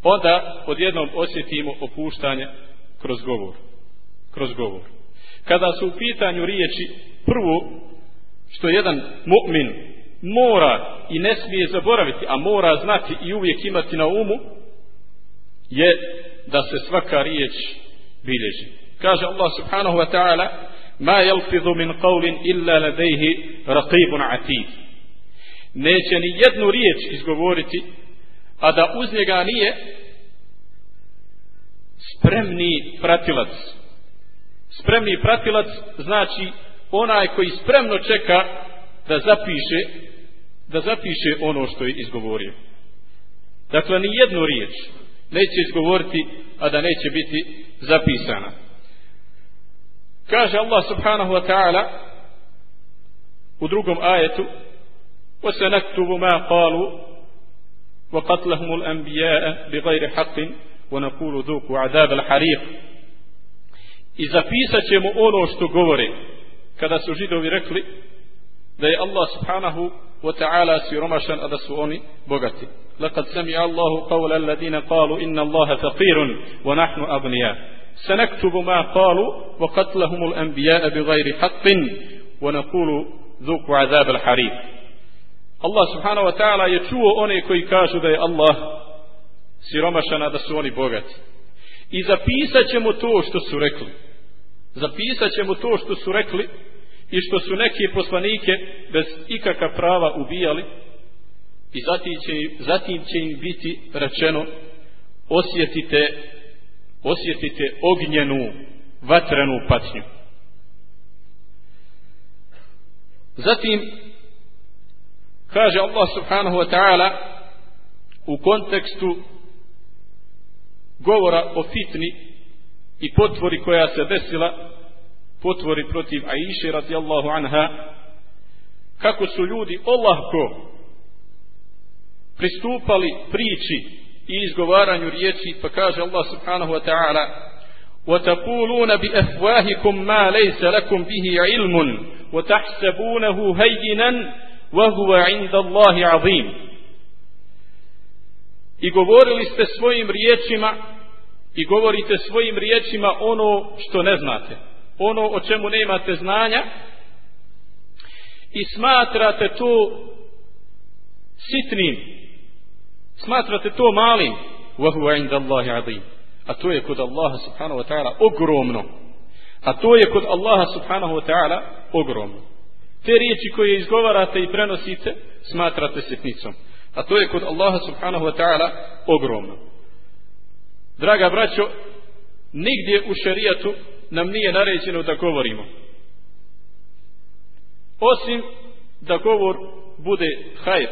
S2: Onda odjednom osjetimo opuštanje kroz govor. Kroz govor. Kada su u pitanju riječi, prvo što jedan mu'min mora i ne smije zaboraviti, a mora znati i uvijek imati na umu, je da se svaka riječ bilježi. Kaže Allah subhanahu wa ta'ala, ma jelfidhu min qavlin illa ladejhi raqibun atid. Neće ni jednu riječ izgovoriti, a da uz njega nije spremni pratilac. Spremni pratilac znači onaj koji spremno čeka da zapiše da zapiše ono što je izgovorio. Dakle, ni jednu riječ neće izgovoriti, a da neće biti zapisana. Kaže Allah subhanahu wa ta'ala u drugom ajetu وَسَنَكْتُبُ مَا قَالُوا وَقَتْلَهُمُ الْأَنْبِيَاءَ بِغَيْرِ حَقٍ وَنَقُولُ ذُوكُ عَذَابَ الْحَرِيقِ I zapisat ćemo ono što govore kada su židovi rekli da je Allah subhanahu wa ta'ala siromašan a da su oni bogati لقد سمع الله قول الذين قالوا إن الله فقير ونحن أغنياء سنكتب ما قالوا وقتلهم الأنبياء بغير حق ونقول ذوقوا عذاب الحريق Allah subhanahu wa ta'ala je čuo one koji kažu da je Allah siromašana da su oni bogati. I zapisat ćemo to što su rekli. Zapisat ćemo to što su rekli i što su neke poslanike bez ikakva prava ubijali i zatim će, zatim će im biti rečeno osjetite osjetite ognjenu vatrenu patnju zatim kaže Allah subhanahu wa ta'ala u kontekstu govora o fitni i potvori koja se desila potvori protiv Aisha radijallahu anha kako su ljudi olahko pristupali priči i izgovaranju riječi pa kaže Allah subhanahu wa ta'ala وتقولون بأفواهكم ما ليس لكم به علم وتحسبونه هينا وهو عند الله عظيم i govorili ste svojim riječima i govorite svojim riječima ono što ne znate. Ono o čemu nemate znanja. I smatrate to sitnim. Smatrate to malim. Wa huwa inda azim. A to je kod Allaha subhanahu wa ta'ala ogromno. A to je kod Allaha subhanahu wa ta'ala ogromno. Te riječi koje izgovarate i prenosite smatrate sitnicom a to je kod Allaha subhanahu wa ta'ala ogromno. Draga braćo nigdje u šerijatu nam nije naređeno da govorimo. Osim da govor bude hajr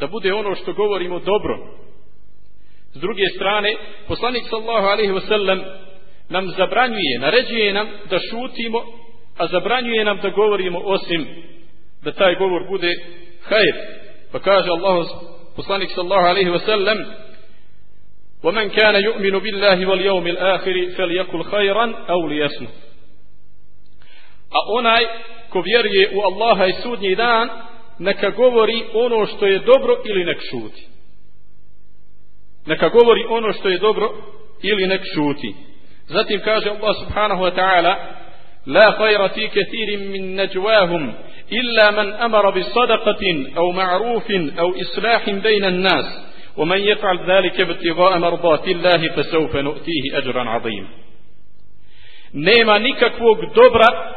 S2: da bude ono što govorimo dobro. S druge strane poslanik sallahu alaihi wasallam nam zabranjuje naređuje nam da šutimo a zabranjuje nam da govorimo osim da taj govor bude hajr. pa kaže Allah poslanik sallahu alaihi wasallam ومن كان يؤمن بالله واليوم الآخر فليقل خيرا أو ليسمه a onaj ko vjeruje u Allaha i sudnji dan neka govori ono što je dobro ili nek šuti neka govori ono što je dobro ili nek šuti zatim kaže Allah subhanahu wa ta'ala la khayra fi kathirin min najwahum illa man amara bi sadaqatin aw ma'rufin aw islahin bayna an-nas ومن يفعل ذلك ابتغاء مرضات الله فسوف نؤتيه أجرا عظيما nema nikakvog dobra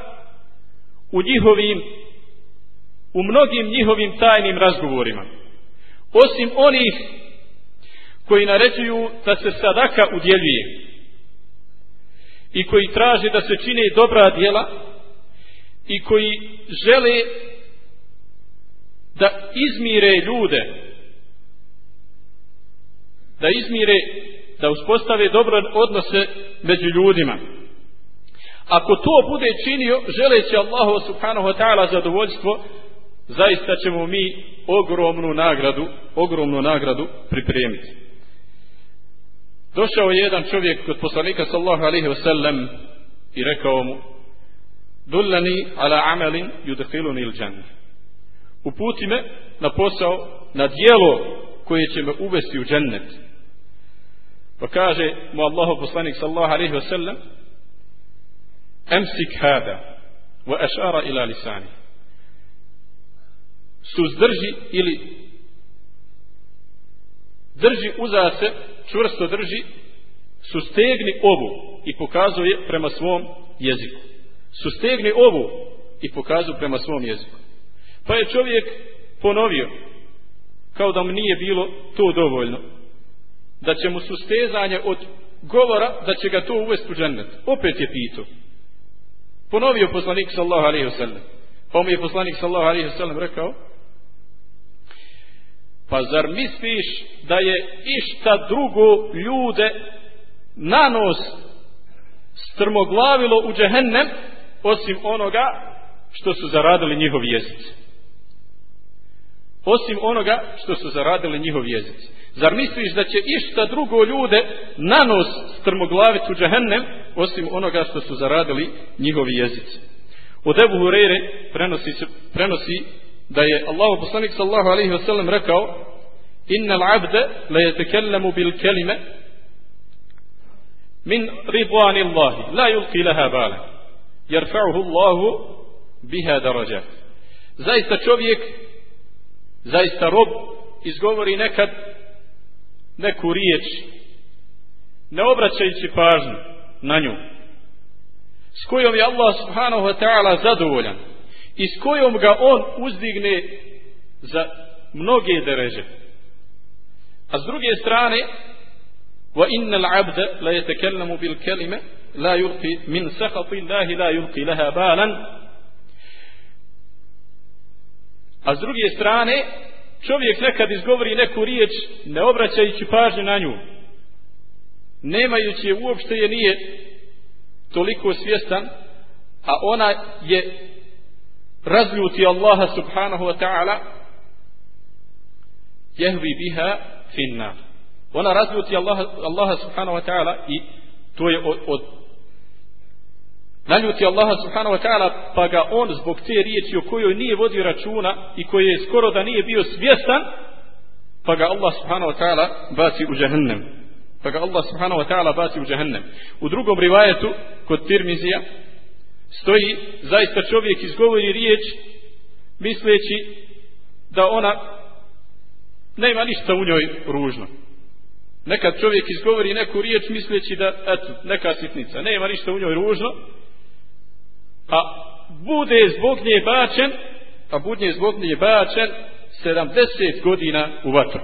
S2: u njihovim u mnogim njihovim tajnim razgovorima osim onih koji naređuju da se sadaka udjeljuje i koji traže da se čine dobra djela i koji žele da izmire ljude da izmire da uspostave dobre odnose među ljudima. Ako to bude činio želeći Allahu subhanahu wa ta'ala zadovoljstvo zaista ćemo mi ogromnu nagradu ogromnu nagradu pripremiti. Došao je jedan čovjek kod poslanika sallahu alaihi wasallam i rekao mu dullani ala amalin yudkhiluni il džanne. Uputi me na posao, na dijelo koje će me uvesti u džennet. Pa kaže mu Allahu poslanik sallallahu alaihi wasallam emsik hada wa ašara ila lisani suzdrži ili drži uza se čvrsto drži sustegni ovu i pokazuje prema svom jeziku sustegni ovu i pokazu prema svom jeziku. Pa je čovjek ponovio kao da mu nije bilo to dovoljno da će mu sustezanje od govora da će ga to uvesti u džennet. Opet je pitao. Ponovio poslanik sallahu alaihi wasallam pa mu je poslanik sallahu alaihi wasallam rekao pa zar misliš da je išta drugo ljude na nos strmoglavilo u džehennem osim onoga što su zaradili njihov jezici. Osim onoga što su zaradili njihov jezici. Zar misliš da će išta drugo ljude na nos strmoglaviti u džehennem osim onoga što su zaradili njihovi jezici? Od Ebu Hureyre prenosi, prenosi da je Allah poslanik sallahu alaihi wa sallam rekao innal abde la yetekellemu bil kelime min ridvani Allahi la yulqi laha bala jerfa'uhu Allahu biha daraja. Zaista čovjek zaista rob izgovori nekad neku riječ ne obraćajući pažnju na nju s kojom je Allah subhanahu wa ta'ala zadovoljan i s kojom ga on uzdigne za mnoge dereže a s druge strane wa innal abda la yatakallamu bil kalime la yulqi min sakhati Allahi la yulqi laha balan. A s druge strane čovjek nekad izgovori neku riječ ne obraćajući pažnju na nju nemajući je uopšte je nije toliko svjestan a ona je razljuti Allaha subhanahu wa ta'ala jehvi biha finna. Ona razljuti Allaha, Allaha subhanahu wa ta'ala i to je od, od naljuti Allaha subhanahu wa ta'ala pa ga on zbog te riječi o kojoj nije vodio računa i koje je skoro da nije bio svjestan pa ga Allah subhanahu wa ta'ala baci u jahannam pa ga Allah subhanahu wa ta'ala baci u jahannam u drugom rivajetu kod Tirmizija stoji zaista čovjek izgovori riječ misleći da ona nema ništa u njoj ružno. Nekad čovjek izgovori neku riječ misleći da eto neka sitnica nema ništa u njoj ružno a bude zbog nje bačen a bude zbog nje bačen 70 godina u vatru.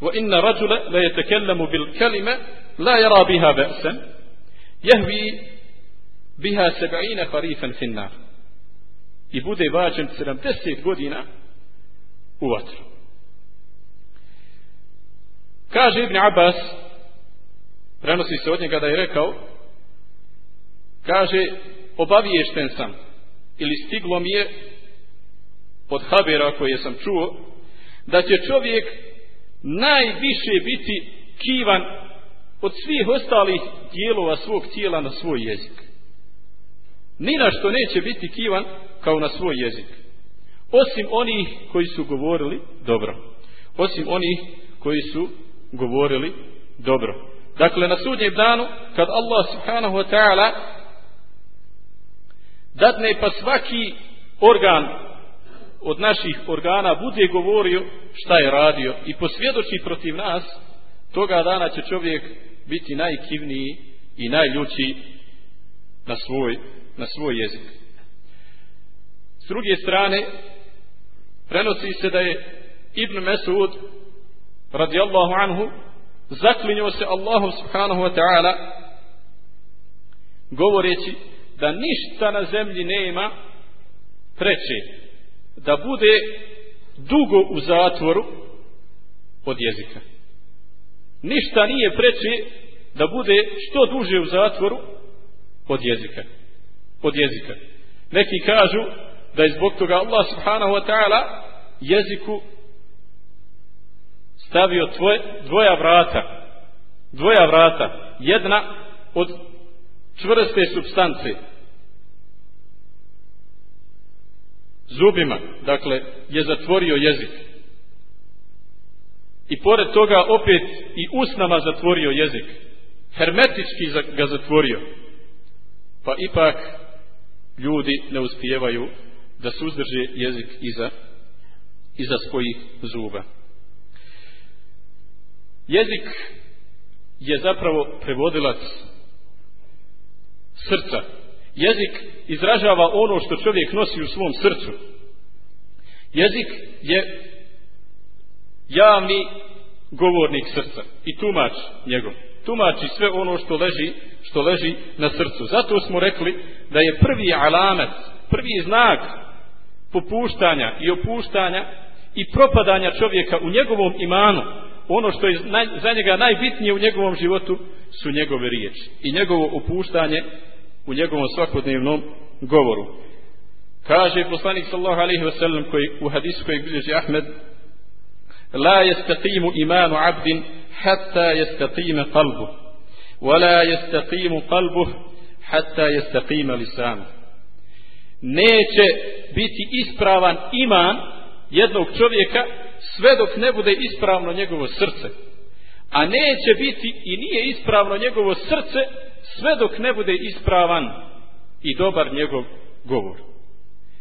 S2: Wa inna rajula la yatakallamu bil kalima la yara biha ba'san yahwi biha 70 kharifan fi an i bude bačen 70 godina u vatru. Kaže Ibn Abbas prenosi se od njega da je rekao kaže obaviješten sam ili stiglo mi je od habera koje sam čuo da će čovjek najviše biti kivan od svih ostalih dijelova svog tijela na svoj jezik. Ni na što neće biti kivan kao na svoj jezik. Osim onih koji su govorili dobro. Osim onih koji su govorili dobro. Dakle, na sudnjem danu, kad Allah subhanahu wa ta'ala dadne pa svaki organ od naših organa bude govorio šta je radio i posvjedoči protiv nas, toga dana će čovjek biti najkivniji i najljući na svoj, na svoj jezik. S druge strane, prenosi se da je Ibn Mesud radijallahu anhu zaklinio se Allahu subhanahu wa ta'ala govoreći da ništa na zemlji nema preče da bude dugo u zatvoru od jezika. Ništa nije preče da bude što duže u zatvoru od jezika. Od jezika. Neki kažu da je zbog toga Allah subhanahu wa ta'ala jeziku stavio tvoje, dvoja vrata. Dvoja vrata. Jedna od čvrste substance zubima, dakle, je zatvorio jezik. I pored toga opet i usnama zatvorio jezik. Hermetički ga zatvorio. Pa ipak ljudi ne uspijevaju da suzdrže jezik iza, iza svojih zuba. Jezik je zapravo prevodilac srca. Jezik izražava ono što čovjek nosi u svom srcu. Jezik je javni govornik srca i tumač njegov. Tumači sve ono što leži, što leži na srcu. Zato smo rekli da je prvi alamet, prvi znak popuštanja i opuštanja i propadanja čovjeka u njegovom imanu, ono što je naj, za njega najbitnije u njegovom životu su njegove riječi i njegovo opuštanje u njegovom svakodnevnom govoru. Kaže poslanik sallallahu alejhi ve sellem koji u hadisu koji bilježi Ahmed la yastaqimu imanu 'abdin hatta yastaqima qalbuhu wa la yastaqimu qalbuhu hatta yastaqima lisanuhu neće biti ispravan iman jednog čovjeka sve dok ne bude ispravno njegovo srce a neće biti i nije ispravno njegovo srce sve dok ne bude ispravan i dobar njegov govor.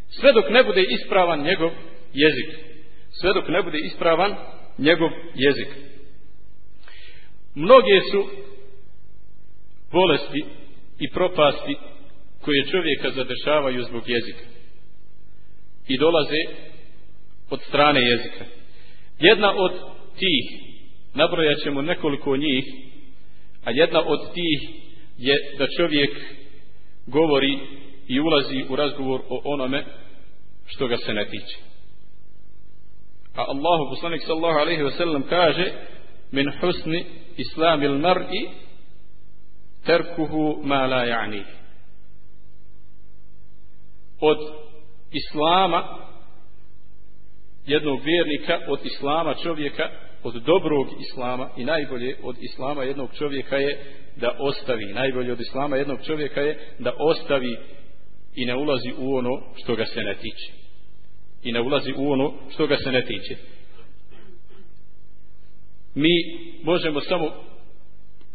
S2: Sve dok ne bude ispravan njegov jezik. Sve dok ne bude ispravan njegov jezik. Mnoge su bolesti i propasti koje čovjeka zadešavaju zbog jezika. I dolaze od strane jezika. Jedna od tih, nabrojat ćemo nekoliko njih, a jedna od tih je da čovjek govori i ulazi u razgovor o onome što ga se ne tiče. A Allahu poslanik sallallahu alejhi ve sellem kaže min husni islamil mar'i terkuhu ma la ya'ni." Od islama jednog vjernika, od islama čovjeka, od dobrog islama i najbolje od islama jednog čovjeka je da ostavi, najbolje od islama jednog čovjeka je da ostavi i ne ulazi u ono što ga se ne tiče. I ne ulazi u ono što ga se ne tiče. Mi možemo samo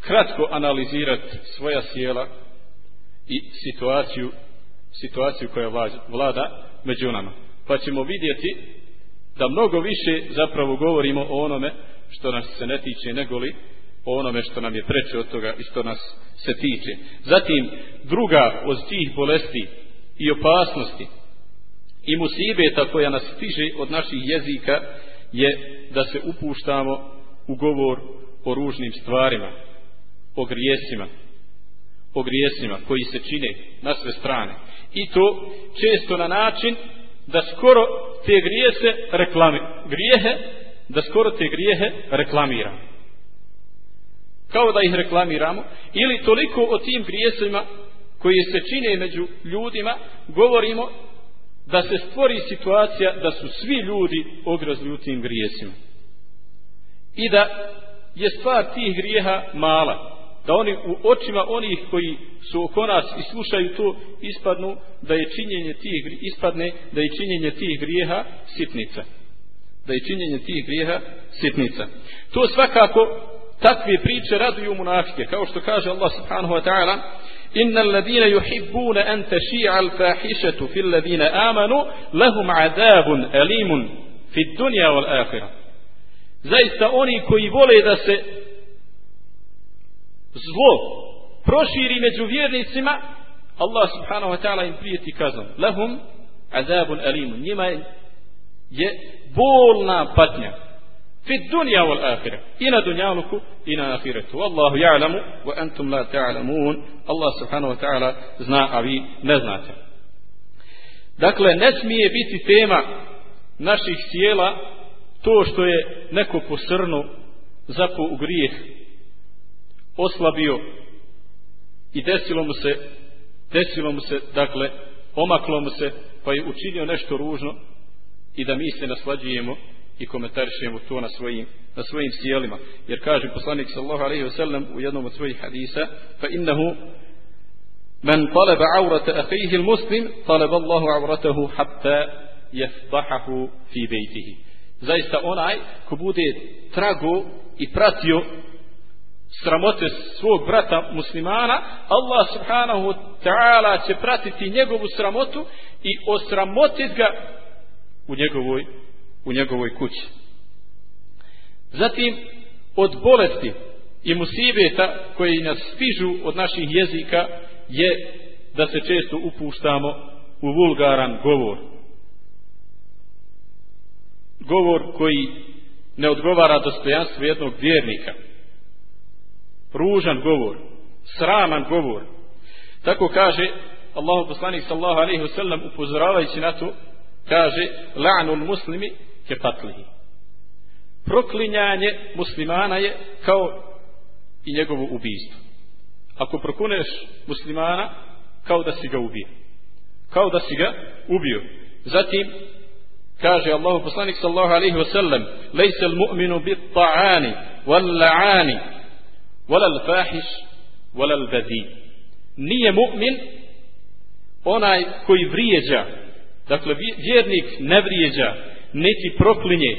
S2: kratko analizirati svoja sjela i situaciju situaciju koja vlada među nama. Pa ćemo vidjeti da mnogo više zapravo govorimo o onome što nas se ne tiče negoli o onome što nam je preče od toga i što nas se tiče. Zatim, druga od tih bolesti i opasnosti i musibeta koja nas stiže od naših jezika je da se upuštamo u govor o ružnim stvarima, o grijesima, o grijesima koji se čine na sve strane. I to često na način da skoro te grijese reklami, grijehe, da skoro te grijehe reklamiramo kao da ih reklamiramo ili toliko o tim grijesima koji se čine među ljudima govorimo da se stvori situacija da su svi ljudi ograzli u tim grijesima. I da je stvar tih grijeha mala da oni u očima onih koji su oko nas i slušaju to ispadnu da je činjenje tih ispadne da je činjenje tih grijeha sitnica. Da je činjenje tih grijeha sitnica. To svakako takve priče raduju munafike kao što kaže Allah subhanahu wa ta'ala inna alladhina yuhibbuna an tashi'a al-fahishatu fil ladina amanu lahum 'adabun alimun fi dunya wal akhirah. Zaista oni koji vole da se zlo proširi među vjernicima Allah subhanahu wa ta'ala im prijeti kaznom. Lahum 'adabun alimun. Njima je bolna patnja fi dunja wal ahire i na dunjaluku i na ahiretu. Allahu ja'lamu wa antum la ta'lamun. Allah subhanahu wa ta'ala zna a vi ne znate. Dakle ne smije biti tema naših sjela to što je neko posrnu zapo u grijeh oslabio i desilo mu se desilo mu se dakle omaklo mu se pa je učinio nešto ružno i da mi se naslađujemo i komentarišemo to na svojim na svojim sjelima. Jer kaže poslanik sallallahu alejhi ve sellem u jednom od svojih hadisa fa innahu man talaba awrata akhihi almuslim talaba Allahu awratahu hatta yafdahu fi baytihi. Zaista onaj ko bude trago i pratio sramote svog brata muslimana Allah subhanahu wa ta'ala će pratiti njegovu sramotu i osramotiti ga u njegovoj u njegovoj kući. Zatim od bolesti i musibeta koji nas stižu od naših jezika je da se često upuštamo u vulgaran govor. Govor koji ne odgovara dostojanstvu jednog vjernika. Ružan govor sraman govor. Tako kaže Allahu poslanik sallallahu alejhi ve sellem upozoravajući na to kaže la'nul muslimi kefatlihi. proklinjanje muslimana je kao i njegovo ubijstvo. Ako prokuneš muslimana kao da si ga ubio. Kao da si ga ubio. Zatim kaže Allah poslanik sallallahu alejhi ve sellem lejse al mu'minu bit ta'ani wal la'ani wal al fahish wal al badi nije mu'min onaj koji vrijeđa. Dakle vjernik ne vrijeđa niti proklinje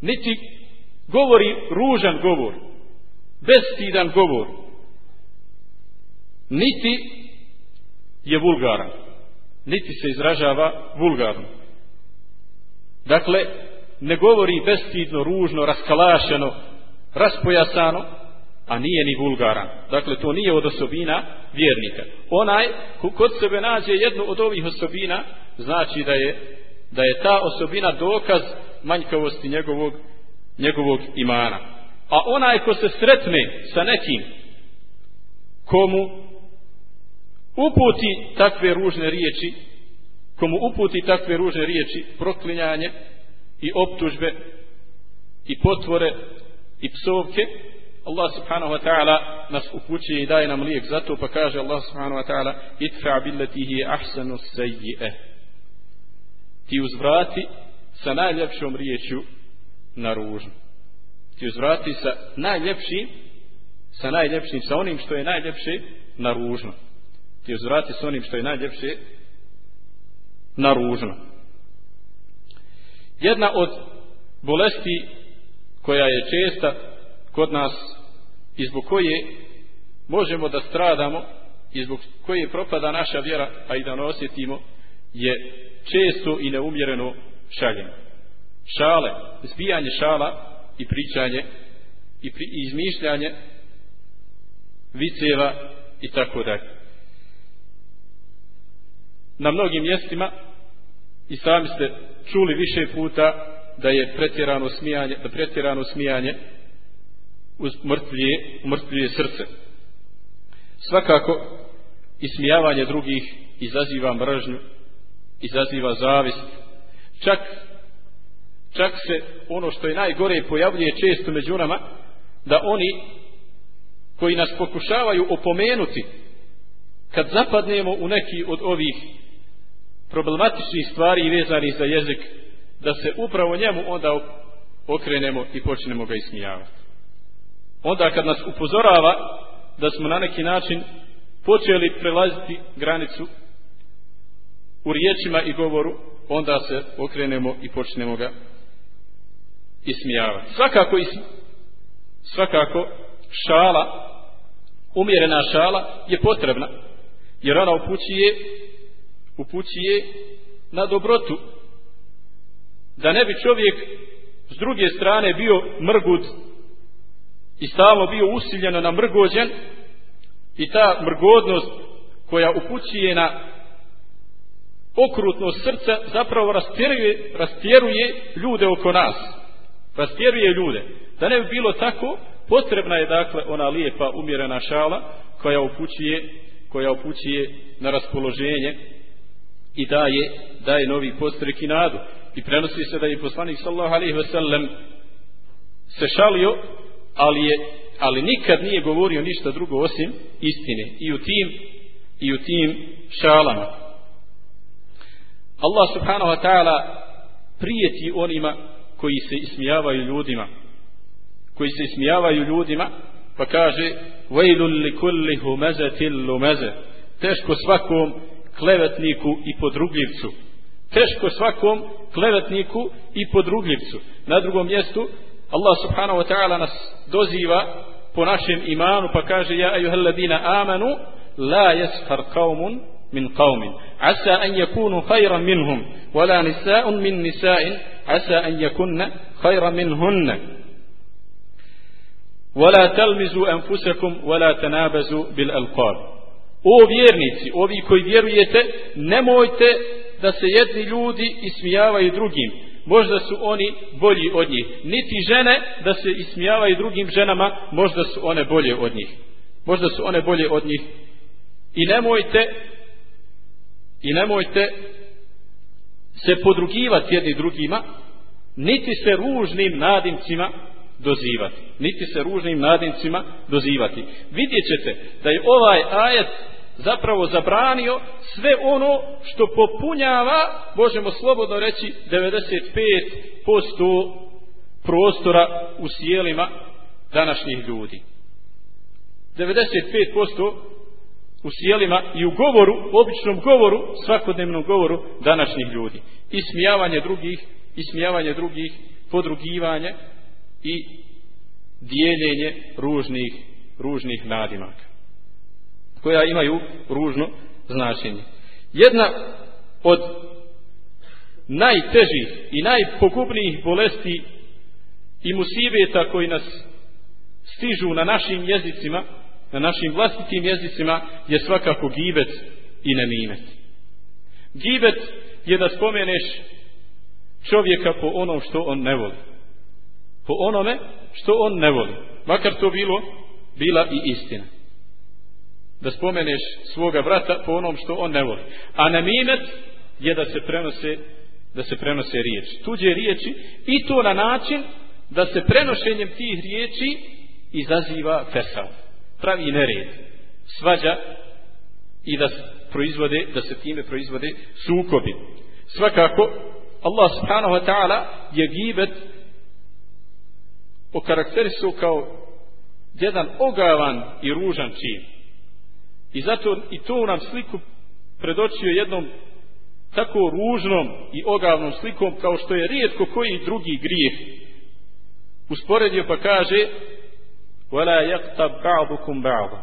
S2: niti govori ružan govor bestidan govor niti je vulgaran niti se izražava vulgarno. Dakle ne govori bestidno, ružno, raskalašeno raspojasano a nije ni vulgaran. Dakle to nije od osobina vjernika. Onaj kod sebe nađe jednu od ovih osobina znači da je da je ta osobina dokaz manjkavosti njegovog njegovog imana. A onaj ko se sretne sa nekim komu uputi takve ružne riječi komu uputi takve ružne riječi proklinjanje i optužbe i potvore i psovke Allah subhanahu wa ta'ala nas upućuje i daje nam lijek zato pa kaže Allah subhanahu wa ta'ala itfa billati hi ahsanu sayyi'ah ti uzvrati sa najljepšom riječju na ružnu ti uzvrati sa najljepšim sa najljepšim sa onim što je najljepše na ružno. Ti uzvrati sa onim što je najljepše na ružno. Jedna od bolesti koja je česta kod nas i zbog koje možemo da stradamo i zbog koje propada naša vjera a i da ne osjetimo je često i neumjereno šaljenje šale, zbijanje šala i pričanje i, pri, i izmišljanje viceva i tako dalje. Na mnogim mjestima i sami ste čuli više puta da je pretjerano smijanje da pretjerano smijanje umrtvljuje, umrtvljuje srce. Svakako ismijavanje drugih izaziva mržnju izaziva zavist. Čak čak se ono što je najgore pojavljuje često među nama da oni koji nas pokušavaju opomenuti kad zapadnemo u neki od ovih problematičnih stvari vezani za jezik da se upravo njemu onda okrenemo i počnemo ga ismijavati. Onda kad nas upozorava da smo na neki način počeli prelaziti granicu u riječima i govoru onda se okrenemo i počnemo ga ismijavati. Svakako is, svakako šala umjerena šala je potrebna jer ona upućuje upućuje na dobrotu. Da ne bi čovjek s druge strane bio mrgud i stalno bio usiljeno na mrgođen i ta mrgodnost koja upućuje na okrutnost srca zapravo rastjeruje, rastjeruje ljude oko nas. Rastjeruje ljude. Da ne bi bilo tako potrebna je dakle ona lijepa umjerena šala koja upućuje koja upućuje na raspoloženje i daje daje novi postrek i nadu. I prenosi se da je poslanik sallallahu alejhi ve sellem se šalio ali je ali nikad nije govorio ništa drugo osim istine. I u tim i u tim šalama. Allah subhanahu wa ta'ala prijeti onima koji se ismijavaju ljudima. Koji se ismijavaju ljudima pa kaže vejlun li kulli humezetil lumeze teško svakom klevetniku i podrugljivcu. Teško svakom klevetniku i podrugljivcu. Na drugom mjestu Allah subhanahu wa ta'ala nas doziva po našem imanu pa kaže ja ajuhalladina amanu la yaskhar qaumun min qaumin asa an yakunu khayran minhum wala nisa'un min nisa'in asa an yakunna khayran minhunna ولا تلمزوا أنفسكم ولا تنابزوا بالألقاب O vjernici, ovi koji vjerujete, nemojte da se jedni ljudi ismijavaju drugim. Možda su oni bolji od njih. Niti žene da se ismijavaju drugim ženama, možda su one bolje od njih. Možda su one bolje od njih. I nemojte i nemojte se podrugivati jedni drugima, niti se ružnim nadimcima dozivati. Niti se ružnim nadimcima dozivati. Vidjet ćete da je ovaj ajet zapravo zabranio sve ono što popunjava, možemo slobodno reći, 95% prostora u sjelima današnjih ljudi. 95% u sjelima i u govoru, u običnom govoru, svakodnevnom govoru današnjih ljudi. Ismijavanje drugih, ismijavanje drugih, podrugivanje i dijeljenje ružnih, ružnih nadimaka koja imaju ružno značenje. Jedna od najtežih i najpogubnijih bolesti i musibeta koji nas stižu na našim jezicima, na našim vlastitim jezicima, je svakako gibet i nemimet. Gibet je da spomeneš čovjeka po onom što on ne voli. Po onome što on ne voli. Makar to bilo, bila i istina da spomeneš svoga brata po onom što on ne voli. A nemimet je da se prenose da se prenose riječi. Tuđe riječi i to na način da se prenošenjem tih riječi izaziva fesal. Pravi nered. Svađa i da proizvode, da se time proizvode sukobi. Svakako, Allah subhanahu wa ta'ala je gibet okarakterisao kao jedan ogavan i ružan čin. I zato i to nam sliku predočio jednom tako ružnom i ogavnom slikom kao što je rijetko koji drugi grijeh. Usporedio pa kaže وَلَا يَقْتَبْ بَعْضُكُمْ بَعْضًا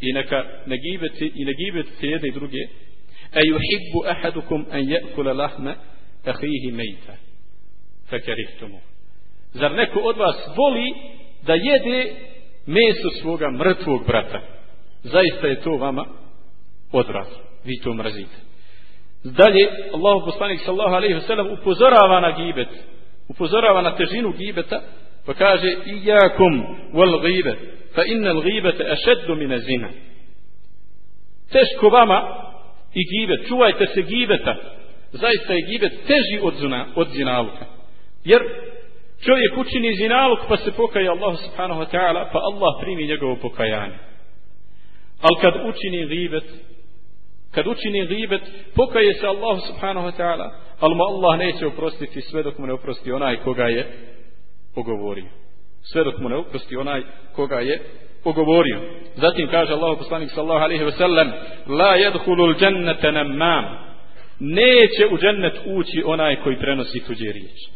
S2: I neka ne gibete i ne gibete jedne i druge a yuhibbu ahadukum an ya'kula lahma akhihi mayta fakarihtumu Zar neko od vas voli da jede meso svoga mrtvog brata zaista je to vama odvrat. Vi to mrazite. Dalje, Allah poslanik sallahu alaihi wasallam upozorava na gibet. Upozorava na težinu gibeta, pa kaže, Iyakum wal ghibe fa innal al gibete ašeddu mine zina. Teško vama i gibe, čuvajte se gibeta. Zaista je gibet teži od, zina, od zinaluka. Jer čovjek učini zinaluk pa se pokaje Allah subhanahu wa ta'ala, pa Allah primi njegovo pokajanje. Ali kad učini gibet, kad učini gibet, pokaje se Allah subhanahu wa ta'ala, ali mu Allah neće oprostiti sve dok mu ne oprosti onaj koga je ogovorio. Sve dok mu ne oprosti onaj koga je ogovorio. Zatim kaže Allah poslanik sallahu alaihi ve sellem la jedhulul džennete namam, neće u džennet ući onaj koji prenosi tuđe riječi.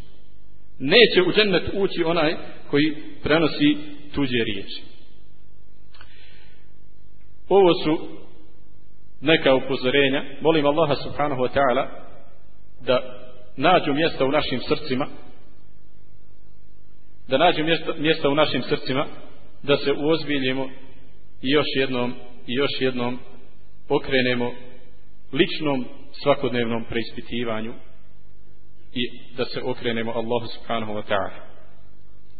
S2: Neće u džennet ući onaj koji prenosi tuđe riječi. Ovo su neka upozorenja. Molim Allaha subhanahu wa ta'ala da nađu mjesta u našim srcima da nađu mjesta, mjesta u našim srcima da se uozbiljimo i još jednom i još jednom okrenemo ličnom svakodnevnom preispitivanju i da se okrenemo Allahu subhanahu wa ta'ala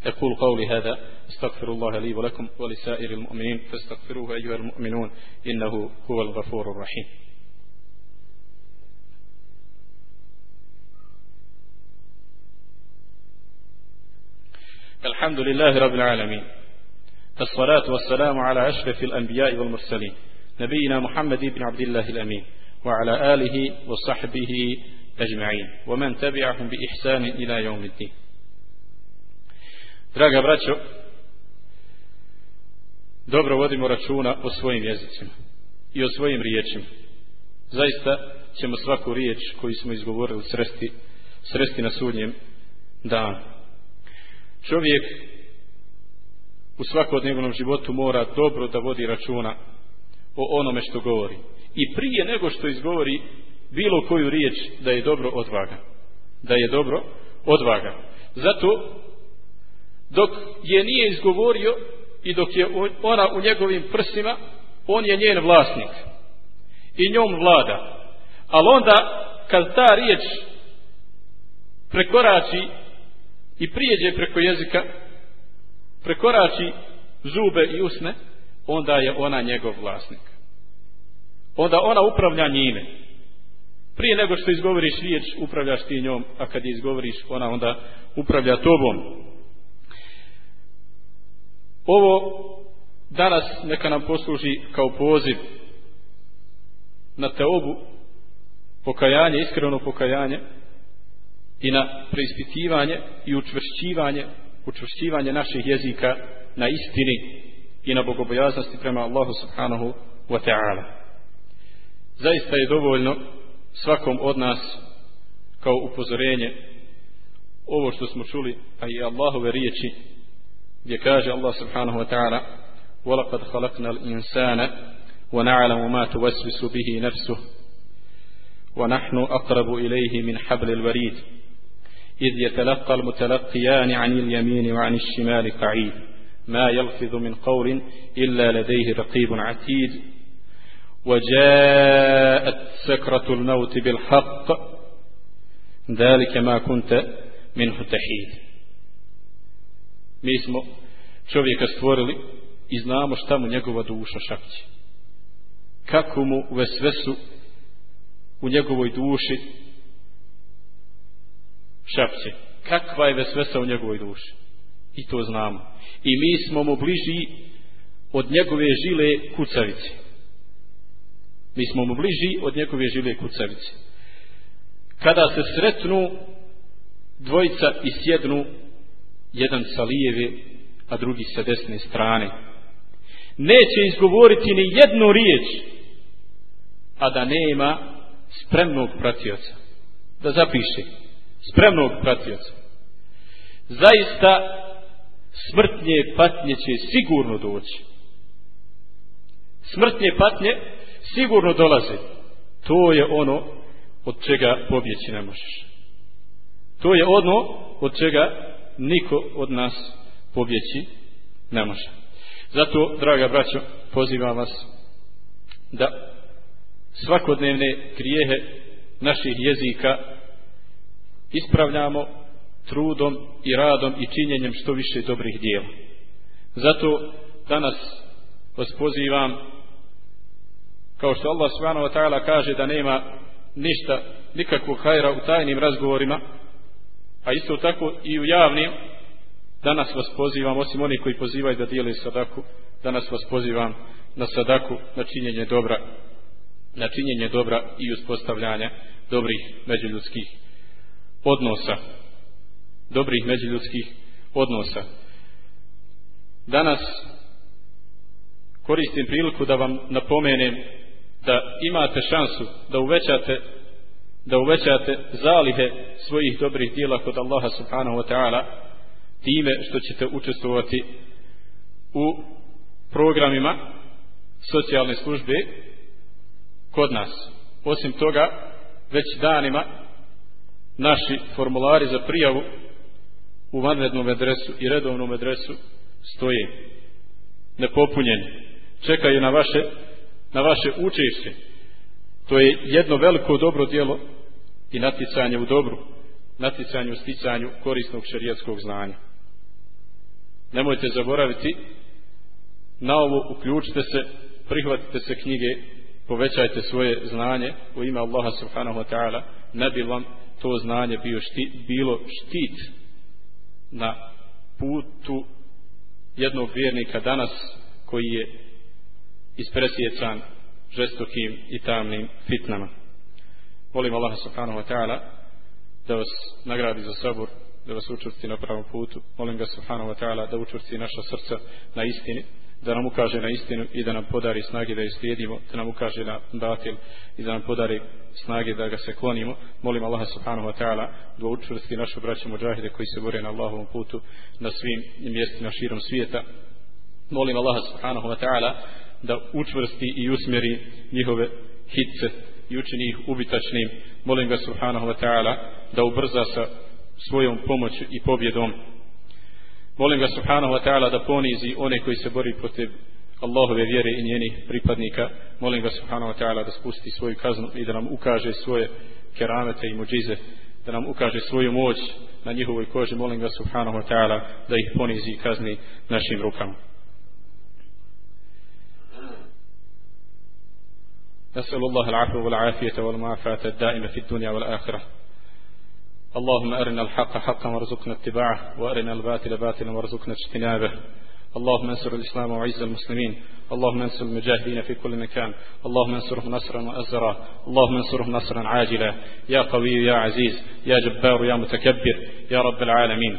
S2: أقول قولي هذا استغفر الله لي ولكم ولسائر المؤمنين فاستغفروه أيها المؤمنون إنه هو الغفور الرحيم الحمد لله رب العالمين الصلاة والسلام على أشرف الأنبياء والمرسلين نبينا محمد بن عبد الله الأمين وعلى آله وصحبه أجمعين ومن تبعهم بإحسان إلى يوم الدين Draga braćo, dobro vodimo računa o svojim jezicima i o svojim riječima. zaista ćemo svaku riječ koju smo izgovorili sresti, sresti na sudnjem danu. Čovjek u svakodnevnom životu mora dobro da vodi računa o onome što govori. I prije nego što izgovori bilo koju riječ da je dobro odvaga. Da je dobro odvaga. Zato dok je nije izgovorio i dok je ona u njegovim prsima, on je njen vlasnik. I njom vlada. Ali onda kad ta riječ prekorači i prijeđe preko jezika, prekorači zube i usne, onda je ona njegov vlasnik. Onda ona upravlja njime. Prije nego što izgovoriš riječ, upravljaš ti njom, a kad je izgovoriš, ona onda upravlja tobom. Ovo danas neka nam posluži kao poziv na teobu, pokajanje, iskreno pokajanje i na preispitivanje i učvršćivanje, učvršćivanje naših jezika na istini i na bogobojaznosti prema Allahu subhanahu wa ta'ala. Zaista je dovoljno svakom od nas kao upozorenje ovo što smo čuli, a i Allahove riječi gdje kaže Allah subhanahu wa ta'ala وَلَقَدْ خَلَقْنَا الْإِنسَانَ وَنَعْلَمُ مَا تُوَسْوِسُ بِهِ نَفْسُهُ ونحن أقرب إليه من حبل الوريد إذ يتلقى المتلقيان عن اليمين وعن الشمال قعيد ما يلفظ من قول إلا لديه رقيب عتيد وجاءت سكرة الموت بالحق ذلك ما كنت منه تحيد mi smo čovjeka stvorili i znamo šta mu njegova duša šapće. Kako mu vesvesu u njegovoj duši šapće. Kakva je vesvesa u njegovoj duši. I to znamo. I mi smo mu bliži od njegove žile kucavice. Mi smo mu bliži od njegove žile kucavice. Kada se sretnu dvojica i sjednu jedan sa lijeve, a drugi sa desne strane. Neće izgovoriti ni jednu riječ, a da nema spremnog pratioca. Da zapiše, spremnog pratioca. Zaista smrtnje patnje će sigurno doći. Smrtnje patnje sigurno dolaze. To je ono od čega pobjeći ne možeš. To je ono od čega niko od nas pobjeći ne može. Zato, draga braćo, pozivam vas da svakodnevne grijehe naših jezika ispravljamo trudom i radom i činjenjem što više dobrih dijela. Zato danas vas pozivam kao što Allah subhanahu wa ta'ala kaže da nema ništa, nikakvog hajra u tajnim razgovorima a isto tako i u javnim danas vas pozivam osim oni koji pozivaju da dijeli sadaku danas vas pozivam na sadaku na činjenje dobra na činjenje dobra i uspostavljanje dobrih međuljudskih odnosa dobrih međuljudskih odnosa danas koristim priliku da vam napomenem da imate šansu da uvećate da uvećate zalihe svojih dobrih dijela kod Allaha subhanahu wa ta'ala time što ćete učestvovati u programima socijalne službe kod nas. Osim toga, već danima naši formulari za prijavu u vanrednom adresu i redovnom adresu stoje nepopunjeni. Čekaju na vaše, na vaše učešće. To je jedno veliko dobro djelo i naticanje u dobru, naticanju u sticanju korisnog šerijatskog znanja. Nemojte zaboraviti, na ovo uključite se, prihvatite se knjige, povećajte svoje znanje u ime Allaha subhanahu wa ta'ala, ne bi vam to znanje bio štit, bilo štit na putu jednog vjernika danas koji je ispresjecan žestokim i tamnim fitnama. Molim Allah subhanahu wa ta'ala da vas nagradi za sabor da vas učvrsti na pravom putu. Molim ga subhanahu wa ta'ala da učvrsti naša srca na istini da nam ukaže na istinu i da nam podari snage da je slijedimo, da nam ukaže na datil i da nam podari snage da ga se klonimo. Molim Allaha subhanahu wa ta'ala da učvrsti našu braću muđahide koji se bore na Allahovom putu na svim mjestima širom svijeta. Molim Allaha subhanahu wa ta'ala da učvrsti i usmjeri njihove hitce i učini ih ubitačnim. Molim ga subhanahu wa ta'ala da ubrza sa svojom pomoću i pobjedom Molim ga subhanahu wa ta'ala da ponizi one koji se bori protiv Allahove vjere i njenih pripadnika. Molim ga subhanahu wa ta'ala da spusti svoju kaznu i da nam ukaže svoje keramete i muđize, da nam ukaže svoju moć na njihovoj koži. Molim ga subhanahu wa ta'ala da ih ponizi i kazni našim rukama. نسأل الله العفو والعافية والمعافاة الدائمة في الدنيا والآخرة اللهم أرنا الحق حقا وارزقنا اتباعه وأرنا الباطل باطلا وارزقنا اجتنابه. اللهم انصر الإسلام وعز المسلمين. اللهم انصر المجاهدين في كل مكان. اللهم انصرهم نصرا وأزرا. اللهم انصرهم نصرا عاجلا. يا قوي يا عزيز. يا جبار يا متكبر. يا رب العالمين.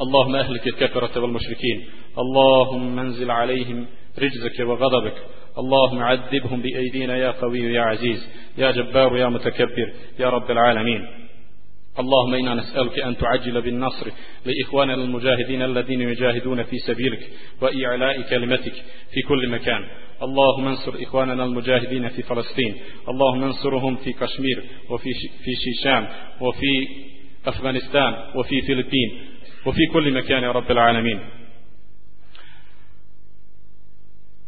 S2: اللهم أهلك الكفرة والمشركين. اللهم انزل عليهم رجزك وغضبك. اللهم عذبهم بأيدينا يا قوي يا عزيز. يا جبار يا متكبر. يا رب العالمين. اللهم إنا نسألك أن تعجل بالنصر لإخواننا المجاهدين الذين يجاهدون في سبيلك وإعلاء كلمتك في كل مكان. اللهم انصر إخواننا المجاهدين في فلسطين. اللهم انصرهم في كشمير وفي في شيشان وفي أفغانستان وفي فلبين وفي كل مكان يا رب العالمين.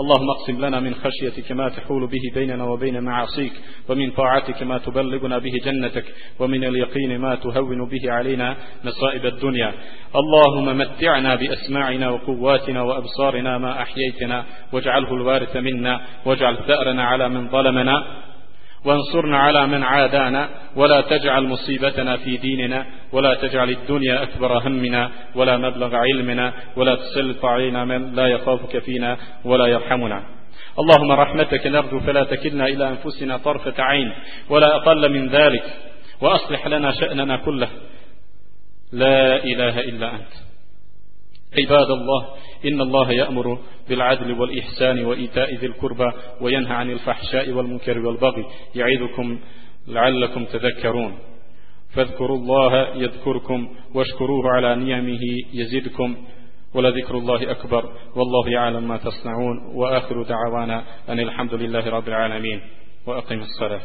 S2: اللهم اقسم لنا من خشيتك ما تحول به بيننا وبين معاصيك ومن طاعتك ما تبلغنا به جنتك ومن اليقين ما تهون به علينا مصائب الدنيا. اللهم متعنا بأسماعنا وقواتنا وأبصارنا ما أحييتنا واجعله الوارث منا واجعل ثأرنا على من ظلمنا. وانصرنا على من عادانا ولا تجعل مصيبتنا في ديننا ولا تجعل الدنيا أكبر همنا ولا مبلغ علمنا ولا تسلط علينا من لا يخافك فينا ولا يرحمنا. اللهم رحمتك نرجو فلا تكلنا إلى أنفسنا طرفة عين ولا أقل من ذلك وأصلح لنا شأننا كله. لا إله إلا أنت. عباد الله إن الله يأمر بالعدل والإحسان وإيتاء ذي القربى وينهى عن الفحشاء والمنكر والبغي يعيدكم لعلكم تذكرون. فاذكروا الله يذكركم واشكروه على نعمه يزدكم ولذكر الله أكبر والله يعلم ما تصنعون وآخر دعوانا أن الحمد لله رب العالمين وأقم الصلاة.